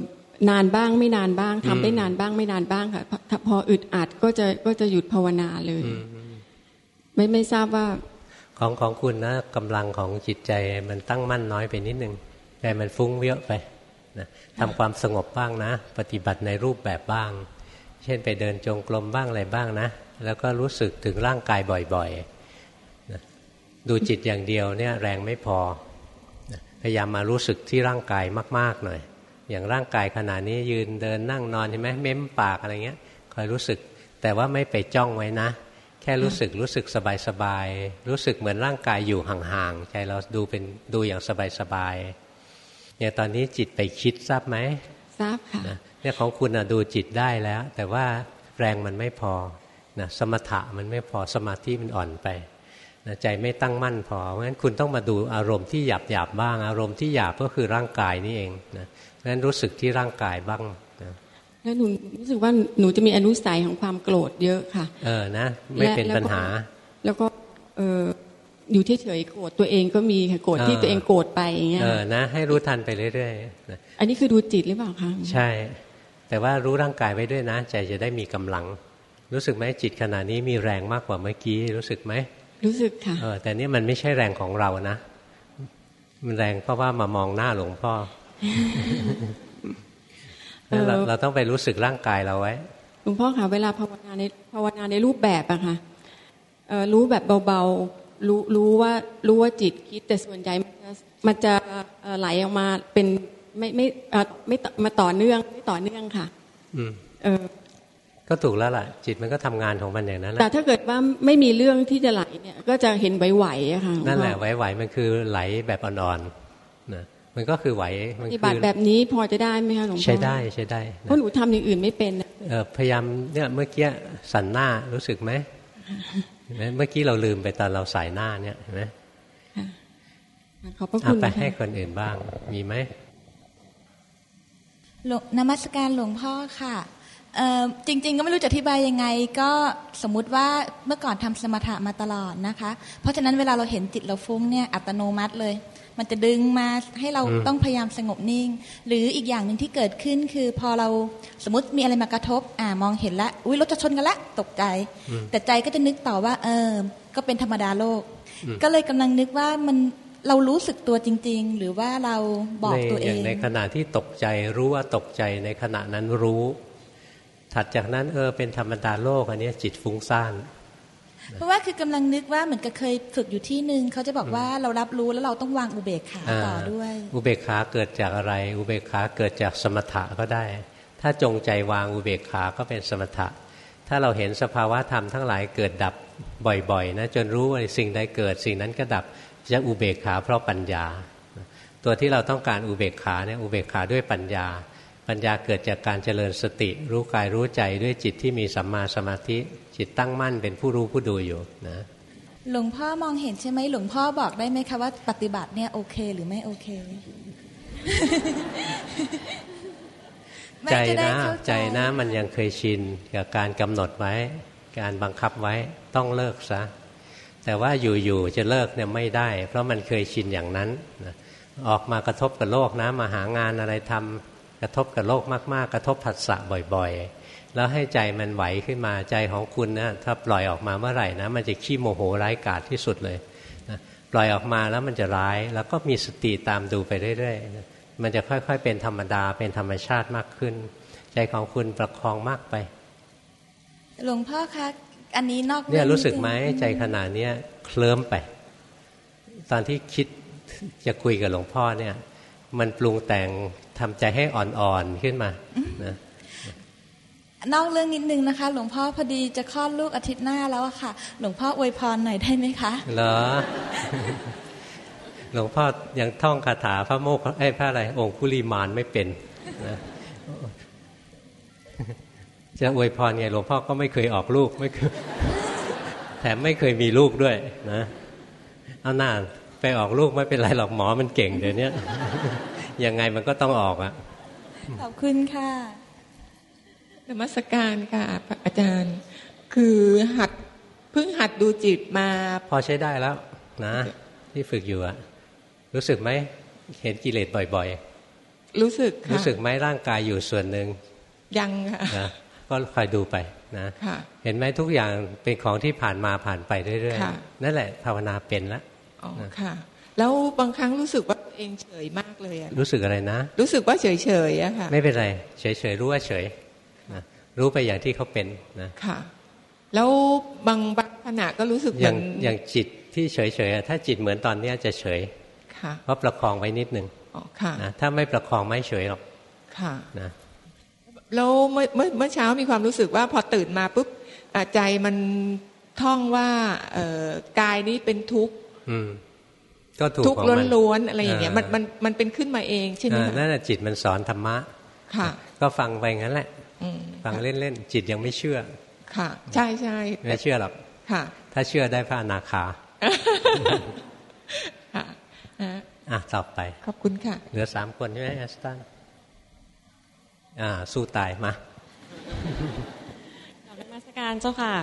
นานบ้างไม่นานบ้างทำได้นานบ้างไม่นานบ้างค่ะพออึดอัดก็จะก็จะหยุดภาวนาเลย ไม่ไม่ทราบว่า ของของคุณนะกำลังของจิตใจมันตั้งมั่นน้อยไปนิดนึงใจมันฟุ้งเยอะไปนะทำความสงบบ้างนะ ปฏิบัติในรูปแบบบ้าง เช่นไปเดินจงกรมบ้างอะไรบ้างนะ แล้วก็รู้สึกถึงร่างกายบ่อยๆนะดูจิตอย่างเดียวเนี่ยแรงไม่พอนะพยายามมารู้สึกที่ร่างกายมากๆหน่อย อย่างร่างกายขณะนี้ยืนเดินนั่งนอนเห็นไหมเม้มปากอะไรเงี้ยคอยรู้สึก แต่ว่าไม่ไปจ้องไว้นะ แค่รู้สึกรู้สึกสบายสบายรู้สึกเหมือนร่างกายอยู่ห่างๆ ใจเราดูเป็นดูอย่างสบายสบายเนี่ยตอนนี้จิตไปคิดทราบไหมทราบค่ะ เนี่ยของคุณดูจิตได้แล้ว แต่ว่าแรงมันไม่พอนะสมถะมันไม่พอสมาธิมันอ่อนไปนะใจไม่ตั้งมั่นพอเพราะฉะนั้นคุณต้องมาดูอารมณ์ที่หยาบหยาบบ้าง อารมณ์ที่หยาบก็คือร่างกายนี่เองนะเพราะฉะนั้นรู้สึกที่ร่างกายบ้างแล้วหนูรู้สึกว่าหนูจะมีอนุสัยของความโกรธเยอะค่ะ เออนะ ไม่เป็นปัญหา แล้วก็เอออยู่ที่เฉยโกรธตัวเองก็มีค่ะโกรธที่ตัวเองโกรธไปอย่างเงี้ยเออนะ ให้รู้ทันไปเรื่อยๆอันนี้คือดูจิตหรือเปล่าคะใช่ แต่ว่ารู้ร่างกายไว้ด้วยนะ ใจจะได้มีกำลัง รู้สึกไหมจิตขณะนี้มีแรงมากกว่าเมื่อกี้ รู้สึกไหมรู้สึกค่ะเออแต่นี่มันไม่ใช่แรงของเรานะ มันแรงเพราะว่ามามองหน้าหลวงพ่อเราเราต้องไปรู้สึกร่างกายเราไว้หลวงพ่อคะเวลาภาวนาในภาวนาในรูปแบบอะค่ะรู้แบบเบาๆรู้รู้ว่ารู้ว่าจิตคิดแต่ส่วนใหญ่มันจะไหลออกมาเป็น ไม่ไม่ไม่มาต่อเนื่องไม่ต่อเนื่องค่ะ อืม เออ ก็ถูกแล้วล่ะ จิตมันก็ทำงานของมันอย่างนั้นแหละแต่ถ้าเกิดว่าไม่มีเรื่องที่จะไหลเนี่ย ก็จะเห็นไหวๆอะค่ะนั่นแหละไหวๆมันคือไหลแบบอ่อนๆนะมันก็คือไหวมันคือแบบนี้พอจะได้ไหมคะหลวงพ่อใช้ได้ใช้ได้เพราะหนูทำอย่างอื่นไม่เป็นเออพยายามเนี่ยเมื่อกี้สันหน้ารู้สึกไหมเมื่อกี้เราลืมไปตอนเราสายหน้าเนี่ยเห็นไหมขอบพระคุณไปให้คนอื่นบ้างมีไหม นมัสการหลวงพ่อค่ะจริง ๆ ก็ไม่รู้จะอธิบายยังไง ก็สมมุติว่าเมื่อก่อนทำสมถะมาตลอดนะคะ เพราะฉะนั้นเวลาเราเห็นจิตเราฟุ้งเนี่ยอัตโนมัติเลย มันจะดึงมาให้เราต้องพยายามสงบนิ่ง หรืออีกอย่างหนึ่งที่เกิดขึ้นคือพอเราสมมติมีอะไรมากระทบอ่ามองเห็นแล้วอุ้ยรถจะชนกันละตกใจ แต่ใจก็จะนึกต่อว่าเออก็เป็นธรรมดาโลก ก็เลยกำลังนึกว่ามัน เรารู้สึกตัวจริง ๆ หรือว่าเราบอกตัวเองในขณะที่ตกใจรู้ว่าตกใจในขณะนั้นรู้ ถัดจากนั้นเออเป็นธรรมดาโลกอันนี้จิตฟุ้งซ่านเพราะว่าคือกำลังนึกว่าเหมือนกับเคยฝึกอยู่ที่หนึ่งเขาจะบอกว่าเรารับรู้แล้วเราต้องวางอุเบกขาต่อด้วย อุเบกขาเกิดจากอะไร อุเบกขาเกิดจากสมถะก็ได้ ถ้าจงใจวางอุเบกขาก็เป็นสมถะ ถ้าเราเห็นสภาวะธรรมทั้งหลายเกิดดับบ่อยๆนะจนรู้ว่าสิ่งใดเกิดสิ่งนั้นก็ดับ จะอุเบกขาเพราะปัญญา ตัวที่เราต้องการอุเบกขาเนี่ยอุเบกขาด้วยปัญญา ปัญญาเกิดจากการเจริญสติ รู้กายรู้ใจด้วยจิตที่มีสัมมาสมาธิจิตตั้งมั่นเป็นผู้รู้ผู้ดูอยู่นะหลวงพ่อมองเห็นใช่ไหมหลวงพ่อบอกได้ไหมคะว่าปฏิบัติเนี่ยโอเคหรือไม่โอเคใจนะใจนะมันยังเคยชินกับการกำหนดไว้ การบังคับไว้ต้องเลิกซะ แต่ว่าอยู่ๆจะเลิกเนี่ยไม่ได้ เพราะมันเคยชินอย่างนั้นนะออกมากระทบกับโลกนะมาหางานอะไรทำกระทบกับโลกมากๆ กระทบผัสสะบ่อยๆ แล้วให้ใจมันไหวขึ้นมาใจของคุณนะถ้าปล่อยออกมาเมื่อไหร่นะมันจะขี้โมโหร้ายกาจที่สุดเลยนะปล่อยออกมาแล้วมันจะร้าย แล้วก็มีสติตามดูไปเรื่อยๆนะมันจะค่อยๆ เป็นธรรมดาเป็นธรรมชาติมากขึ้น ใจของคุณประคองมากไป หลวงพ่อคะ อันนี้นอกเนี่ยรู้สึกไหมใจขนาดนี้เคลิ้มไป ตอนที่คิดจะคุยกับหลวงพ่อเนี่ย มันปรุงแต่งทำใจให้อ่อนๆขึ้นมานะนอกเรื่องนิดนึงนะคะ หลวงพ่อพอดีจะคลอดลูกอาทิตย์หน้าแล้วอะค่ะ หลวงพ่ออวยพรหน่อยได้ไหมคะเหรอหลวงพ่อยังท่องคาถาพระโมกข์ไอ้ยพระอะไรองค์คุลีมานไม่เป็นนะ จะอวยพรไงหลวงพ่อก็ไม่เคยออกลูกไม่เคยแถมไม่เคยมีลูกด้วยนะเอาหน้าไปออกลูกไม่เป็นไรหรอกหมอมันเก่งเดี๋ยวนี้ยังไงมันก็ต้องออกอะขอบคุณค่ะนมัสการค่ะอาจารย์ คือหัดเพิ่งหัดดูจิตมา พอใช้ได้แล้วนะ ที่ฝึกอยู่อะรู้สึกไหมเห็นกิเลสบ่อยรู้สึกๆค่ะรู้สึกไหมร่างกายอยู่ส่วนหนึ่งยังค่ะนะ ก็คอยดูไปนะค่ะเห็นไหมทุกอย่างเป็นของที่ผ่านมาผ่านไปเรื่อยค่ะๆนั่นแหละภาวนาเป็นแล้วอ๋อค่ะแล้วบางครั้งรู้สึกว่าตัวเองเฉยมากเลยอะรู้สึกอะไรนะ รู้สึกว่าเฉยเฉยๆอะค่ะ ไม่เป็นไร เฉยๆรู้ว่าเฉยนะรู้ไปอย่างที่เขาเป็นนะค่ะ แล้วบางบางขณะก็รู้สึกเหอมืย่าองนอย่างจิตที่เฉยๆอะถ้าจิตเหมือนตอนเนี้ยจะเฉยค่ะเพราะประคองไว้นิดนึงอ๋อค่ะนะถ้าไม่ประคองไม่เฉยหรอกค่ะนะ แล้วเมื่อเมื่อเมื่อเช้ามีความรู้สึกว่าพอตื่นมาปุ๊บอะใจมันท่องว่าเอ่อกายนี้เป็นทุกข์อืมก็ถูกทุกข์ของมันล้วนๆอะไรอย่างเงี้ยเออมันมันมันเป็นขึ้นมาเองใช่ไหมเออคะนั่นแหละจิตมันสอนธรรมะ ค่ะ ก็ฟังไปงั้นแหละอืมฟังเล่นๆจิตยังไม่เชื่อ ค่ะ ใช่ใช่ไม่เชื่อหรอกค่ะ ถ้าเชื่อได้พระอนาคาค่ะอะอะต่อไป ขอบคุณค่ะ เหลือสามคนใช่ไหมแอสตัน อ่า สู้ตายมากลับนมัสการเจ้าค่ะ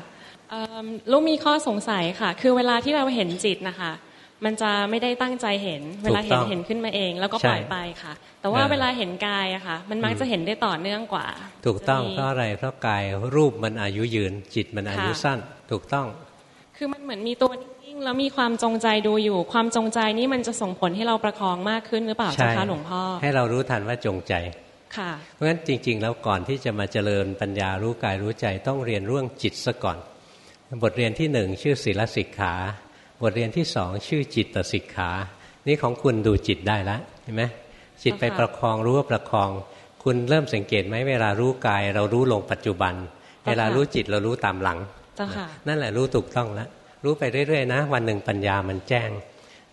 เอิ่มลูกมีข้อสงสัยค่ะ คือเวลาที่เราเห็นจิตนะคะ มันจะไม่ได้ตั้งใจเห็น เวลาเห็นถูกต้องเห็นขึ้นมาเอง แล้วก็ใช่ปล่อยไปค่ะ แต่ว่าเออเวลาเห็นกายอะค่ะ มันมักอืมจะเห็นได้ต่อเนื่องกว่า ถูกต้องจะมีเพราะอะไรเพราะกายรูปมันอายุยืน จิตมันอายุค่ะสั้น ถูกต้อง คือมันเหมือนมีตัวนิ่งๆแล้วมีความจงใจดูอยู่ ความจงใจนี่มันจะส่งผลให้เราประคองมากขึ้นหรือเปล่าใช่เจ้าคะหลวงพ่อให้เรารู้ทันว่าจงใจค่ะ เพราะฉะนั้นจริง ๆ แล้วก่อนที่จะมาเจริญปัญญารู้กายรู้ใจต้องเรียนเรื่องจิตซะก่อน บทเรียนที่หนึ่งชื่อศีลสิกขา บทเรียนที่สองชื่อจิตตสิกขา นี่ของคุณดูจิตได้แล้วเห็นไหมจิตไปค่ะประคองรู้ว่าประคอง คุณเริ่มสังเกตไหมเวลารู้กาย เรารู้ลงปัจจุบัน เวลารู้จิตเรารู้ตามหลังเจ้าค่ะนั่นแหละรู้ถูกต้องแล้วรู้ไปเรื่อยๆนะ วันหนึ่งปัญญามันแจ้ง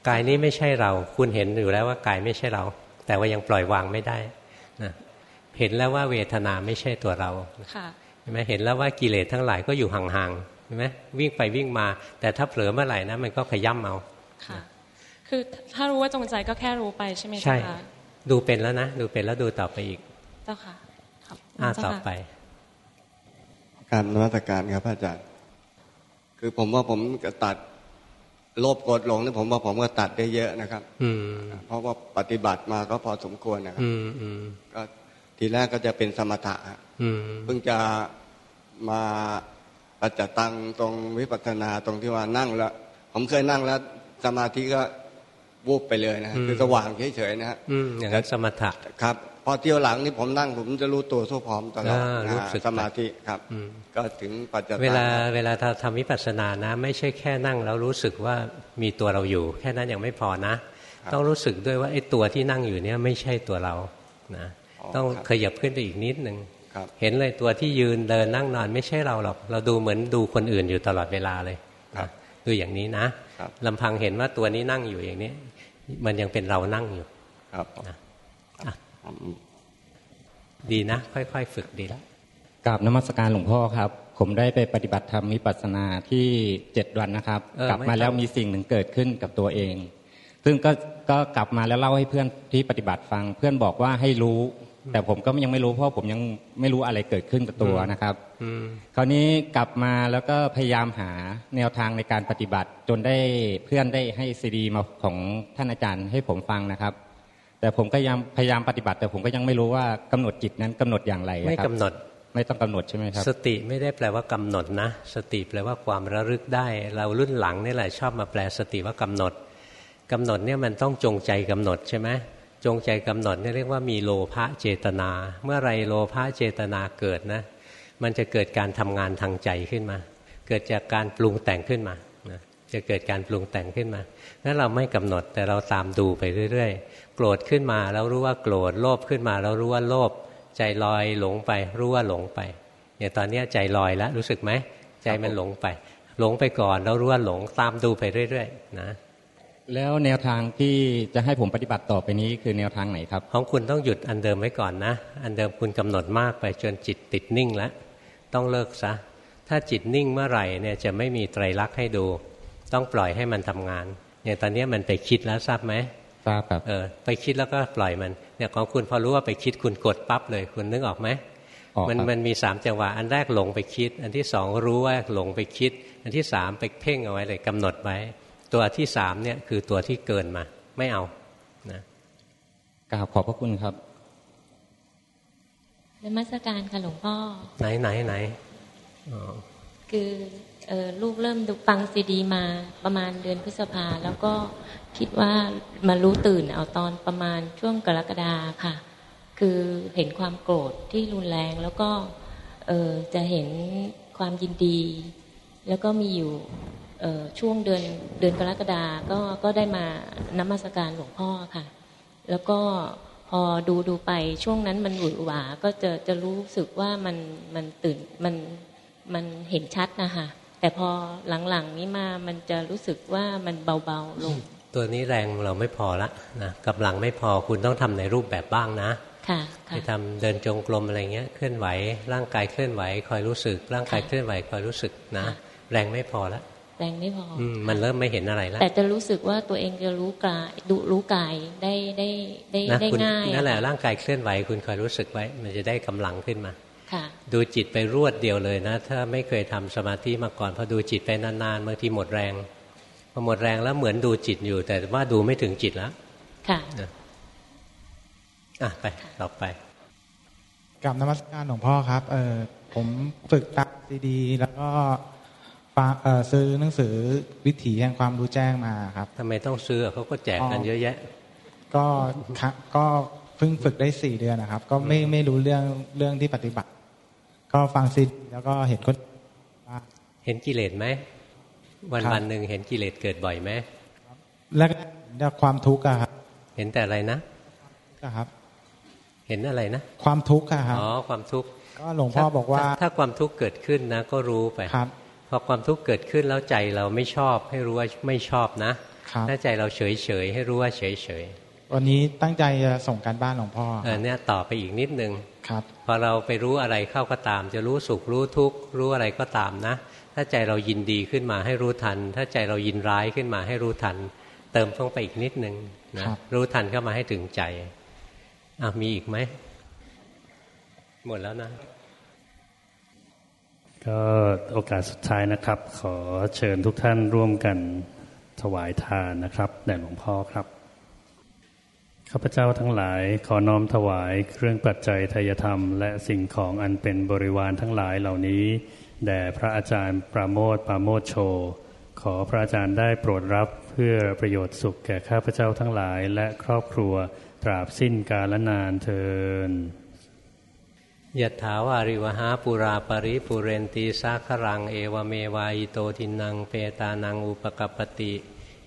กายนี้ไม่ใช่เรา คุณเห็นอยู่แล้วว่ากายไม่ใช่เรา แต่ว่ายังปล่อยวางไม่ได้นะ เห็นแล้วว่าเวทนาไม่ใช่ตัวเราค่ะเห็นไหมเห็นแล้วว่ากิเลสทั้งหลายก็อยู่ห่างๆเห็นไหมวิ่งไปวิ่งมา แต่ถ้าเผลอเมื่อไหร่นะมันก็ขย้ำเอาค่ะ คือถ้ารู้ว่าจงใจก็แค่รู้ไปใช่ไหมใช่เจ้าค่ะดูเป็นแล้วนะดูเป็นแล้วดูต่อไปอีกเจ้าค่ะครับอ่าเจ้าต่อค่ะไป การนมัสการครับพระอาจารย์ คือผมว่าผมก็ตัดโลภโกรธหลงนี่ผมว่าผมก็ตัดได้เยอะนะครับ อืมเพราะว่าปฏิบัติมาก็พอสมควรนะครับ อืมอืมก็ ทีแรกก็จะเป็นสมถะฮะอืมเพิ่งจะมาปัจจตังตรงวิปัสสนาตรงที่ว่านั่งแล้ว ผมเคยนั่งแล้ว สมาธิก็วูบไปเลยนะฮะอืมคือสว่างเฉยๆนะฮะอืมอย่างนั้นสมถะครับพอเที่ยวหลังนี่ผมนั่งผมจะรู้ตัวทั่วพร้อมตลอดอ่านะรู้ฮะสึกสมาธิครับอืมก็ถึงปัจจตังเวลาเวลาเราทำวิปัสสนานะ ไม่ใช่แค่นั่งแล้วรู้สึกว่ามีตัวเราอยู่ แค่นั้นยังไม่พอนะ ต้องรู้สึกด้วยว่าไอ้ตัวที่นั่งอยู่เนี่ยไม่ใช่ตัวเรานะ ต้องขยับขึ้นไปอีกนิดนึงครับเห็นเลยตัวที่ยืนเดินนั่งนอนไม่ใช่เราหรอก เราดูเหมือนดูคนอื่นอยู่ตลอดเวลาเลยนะดูอย่างนี้นะครับลำพังเห็นว่าตัวนี้นั่งอยู่อย่างนี้ มันยังเป็นเรานั่งอยู่ครับนะอะดีนะ ค่อยๆ ฝึกดีแล้วกราบนมัสการหลวงพ่อครับ ผมได้ไปปฏิบัติธรรมวิปัสสนาที่เจ็ดวันนะครับเออกลับไม่มาแล้วต้องมีสิ่งหนึ่งเกิดขึ้นกับตัวเอง ซึ่งก็ก็กลับมาแล้วเล่าให้เพื่อนที่ปฏิบัติฟัง เพื่อนบอกว่าให้รู้ แต่ผมก็ยังไม่รู้เพราะผมยังไม่รู้อะไรเกิดขึ้นกับตัวนะครับอืมคราวนี้กลับมาแล้วก็พยายามหาแนวทางในการปฏิบัติจนได้เพื่อนได้ให้ซีดีมาของท่านอาจารย์ให้ผมฟังนะครับ แต่ผมก็ยังพยายามปฏิบัติ แต่ผมก็ยังไม่รู้ว่ากำหนดจิตนั้นกำหนดอย่างไรอะครับไม่กำหนดไม่ต้องกำหนดใช่ไหมครับ สติไม่ได้แปลว่ากำหนดนะ สติแปลว่าความระลึกได้ เรารุ่นหลังนี่แหละชอบมาแปลสติว่ากำหนดกำหนดเนี่ยมันต้องจงใจกำหนดใช่ไหม จงใจกำหนดเนี่เรียกว่ามีโลภะเจตนา เมื่อไรโลภะเจตนาเกิดนะ มันจะเกิดการทำงานทางใจขึ้นมา เกิดจากการปรุงแต่งขึ้นมาจะเกิดการปรุงแต่งขึ้นมานั้นเราไม่กำหนดแต่เราตามดูไปเรื่อยๆ โกรธขึ้นมาแล้วรู้ว่าโกรธ โลภขึ้นมาแล้วรู้ว่าโลภ ใจลอยหลงไป รู้ว่าหลงไปอย่างตอนนี้ใจลอยแล้วรู้สึกไหม ใจมันหลงไป หลงไปก่อนแล้วรู้ว่าหลงตามดูไปเรื่อยๆ นะ แล้วแนวทางที่จะให้ผมปฏิบัติต่อไปนี้คือแนวทางไหนครับ ของคุณต้องหยุดอันเดิมไว้ก่อนนะ อันเดิมคุณกำหนดมากไปจนจิตติดนิ่งแล้ว ต้องเลิกซะ ถ้าจิตนิ่งเมื่อไหร่เนี่ยจะไม่มีไตรลักษณ์ให้ดู ต้องปล่อยให้มันทำงานอย่างตอนนี้มันไปคิดแล้วทราบไหมทราบครับเออไปคิดแล้วก็ปล่อยมันเนี่ยของคุณพอรู้ว่าไปคิดคุณกดปั๊บเลยคุณนึกออกไหมมันมันมีสามจังหวะ อันแรกหลงไปคิด อันที่สองรู้ว่าหลงไปคิด อันที่สามไปเพ่งเอาไว้เลยกำหนดไว้ ตัวที่สามเนี่ยคือตัวที่เกินมา ไม่เอานะกราบขอบพระคุณครับนมัสการค่ะหลวงพ่อ ไหนไหนไหนคือเออลูกเริ่มดูฟังซีดีมาประมาณเดือนพฤษภา แล้วก็คิดว่ามารู้ตื่นเอาตอนประมาณช่วงกรกฎาค่ะ คือเห็นความโกรธที่รุนแรงแล้วก็เออจะเห็นความยินดี แล้วก็มีอยู่ ช่วงเดือนเดือนกรกฎาก็ก็ได้มานมัสการหลวงพ่อค่ะ แล้วก็พอดูดูไปช่วงนั้นมันหวือหวาก็จะจะรู้สึกว่ามันมันตื่นมันมันเห็นชัดนะคะแต่พอหลังๆนี้มามันจะรู้สึกว่ามันเบาๆลง ตัวนี้แรงเราไม่พอละนะกำลังไม่พอคุณต้องทำในรูปแบบบ้างนะค่ะไปทำเดินจงกรมอะไรเงี้ยเคลื่อนไหว ร่างกายเคลื่อนไหว คอยรู้สึก ร่างกายเคลื่อนไหวคอยรู้สึกนะ แรงไม่พอละ แรงไม่พอมันเริ่มไม่เห็นอะไรแล้วแต่จะรู้สึกว่าตัวเองจะรู้กายดูรู้กายได้ได้ได้ได้ง่ายนั่นแหละร่างกายเคลื่อนไหวคุณคอยรู้สึกไว้ มันจะได้กำลังขึ้นมาค่ะดูจิตไปรวดเดียวเลยนะ ถ้าไม่เคยทำสมาธิมาก่อนพอดูจิตไปนานๆบางทีหมดแรงพอหมดแรงแล้วเหมือนดูจิตอยู่ แต่ว่าดูไม่ถึงจิตแล้วค่ะอะไปต่อไปกับนมัสการหลวงพ่อครับ เออผมฝึกตักดีๆแล้วก็ ซื้อหนังสือวิถีแห่งความรู้แจ้งมาครับทำไมต้องซื้อเขาก็แจกกันเยอะแยะ ก็ก็เพิ่งฝึกได้สี่เดือนนะครับ ก็ไม่ไม่รู้เรื่องเรื่องที่ปฏิบัติ ก็ฟังซิดแล้วก็เห็นคนเห็นกิเลสไหมวันวันหนึ่งเห็นกิเลสเกิดบ่อยไหมแล้วก็ความทุกข์อะครับ เห็นแต่อะไรนะครับ เห็นอะไรนะ ความทุกข์อะครับอ๋อความทุกข์ก็หลวงพ่อบอกว่า ถ้าความทุกข์เกิดขึ้นนะ ก็รู้ไปครับ พอความทุกข์เกิดขึ้นแล้วใจเราไม่ชอบ ให้รู้ว่าไม่ชอบนะถ้าใจเราเฉยเฉยให้รู้ว่าเฉยเฉยวันนี้ตั้งใจจะส่งการบ้านหลวงพ่อเออเนี่ยต่อไปอีกนิดนึงครับ พอเราไปรู้อะไรเข้าก็ตาม จะรู้สุขรู้ทุกข์รู้อะไรก็ตามนะ ถ้าใจเรายินดีขึ้นมาให้รู้ทัน ถ้าใจเรายินร้ายขึ้นมาให้รู้ทัน เติมต้องไปอีกนิดนึงนะรู้ทันเข้ามาให้ถึงใจอะมีอีกไหมหมดแล้วนะ ก็โอกาสสุดท้ายนะครับ ขอเชิญทุกท่านร่วมกันถวายทานนะครับแด่หลวงพ่อครับข้าพเจ้าทั้งหลายขอน้อมถวายเครื่องปัจจัยทายธรรม และสิ่งของอันเป็นบริวารทั้งหลายเหล่านี้แด่พระอาจารย์ปราโมทปราโมทโช ขอพระอาจารย์ได้โปรดรับเพื่อประโยชน์สุขแก่ข้าพเจ้าทั้งหลายและครอบครัวตราบสิ้นกาลนานเทิน ยะถาวาริวหาปูราปริปูเรนติสาครังเอวเมวะอิโตทินนังเปตานังอุปกัปปติ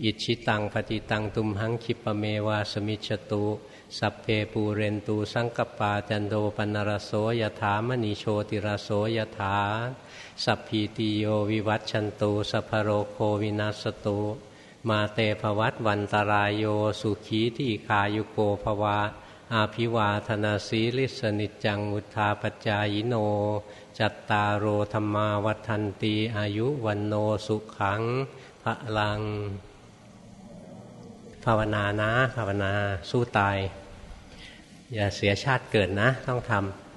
อิจฉิตังปัตถิตังตุมหังขิปปเมวะสมิชฌตุสัพเพปูเรนตุสังกัปปาจันโทปัณณรโสยถามณิโชติรโสยถาสัพพีติโยวิวัชชันตุสัพพโรโควินัสสตุมาเตภวัตวันตราโยสุขีทีฆายุโกภวา อาภิวาธนาสีลิสนิจังุทธาปจายโน จัตตารโอธรรมาวัฒนตีอายุวันโนสุขังพระลัง ภาวนานะ ภาวนาสู้ตาย อย่าเสียชาติเกิดนะ ต้องทำ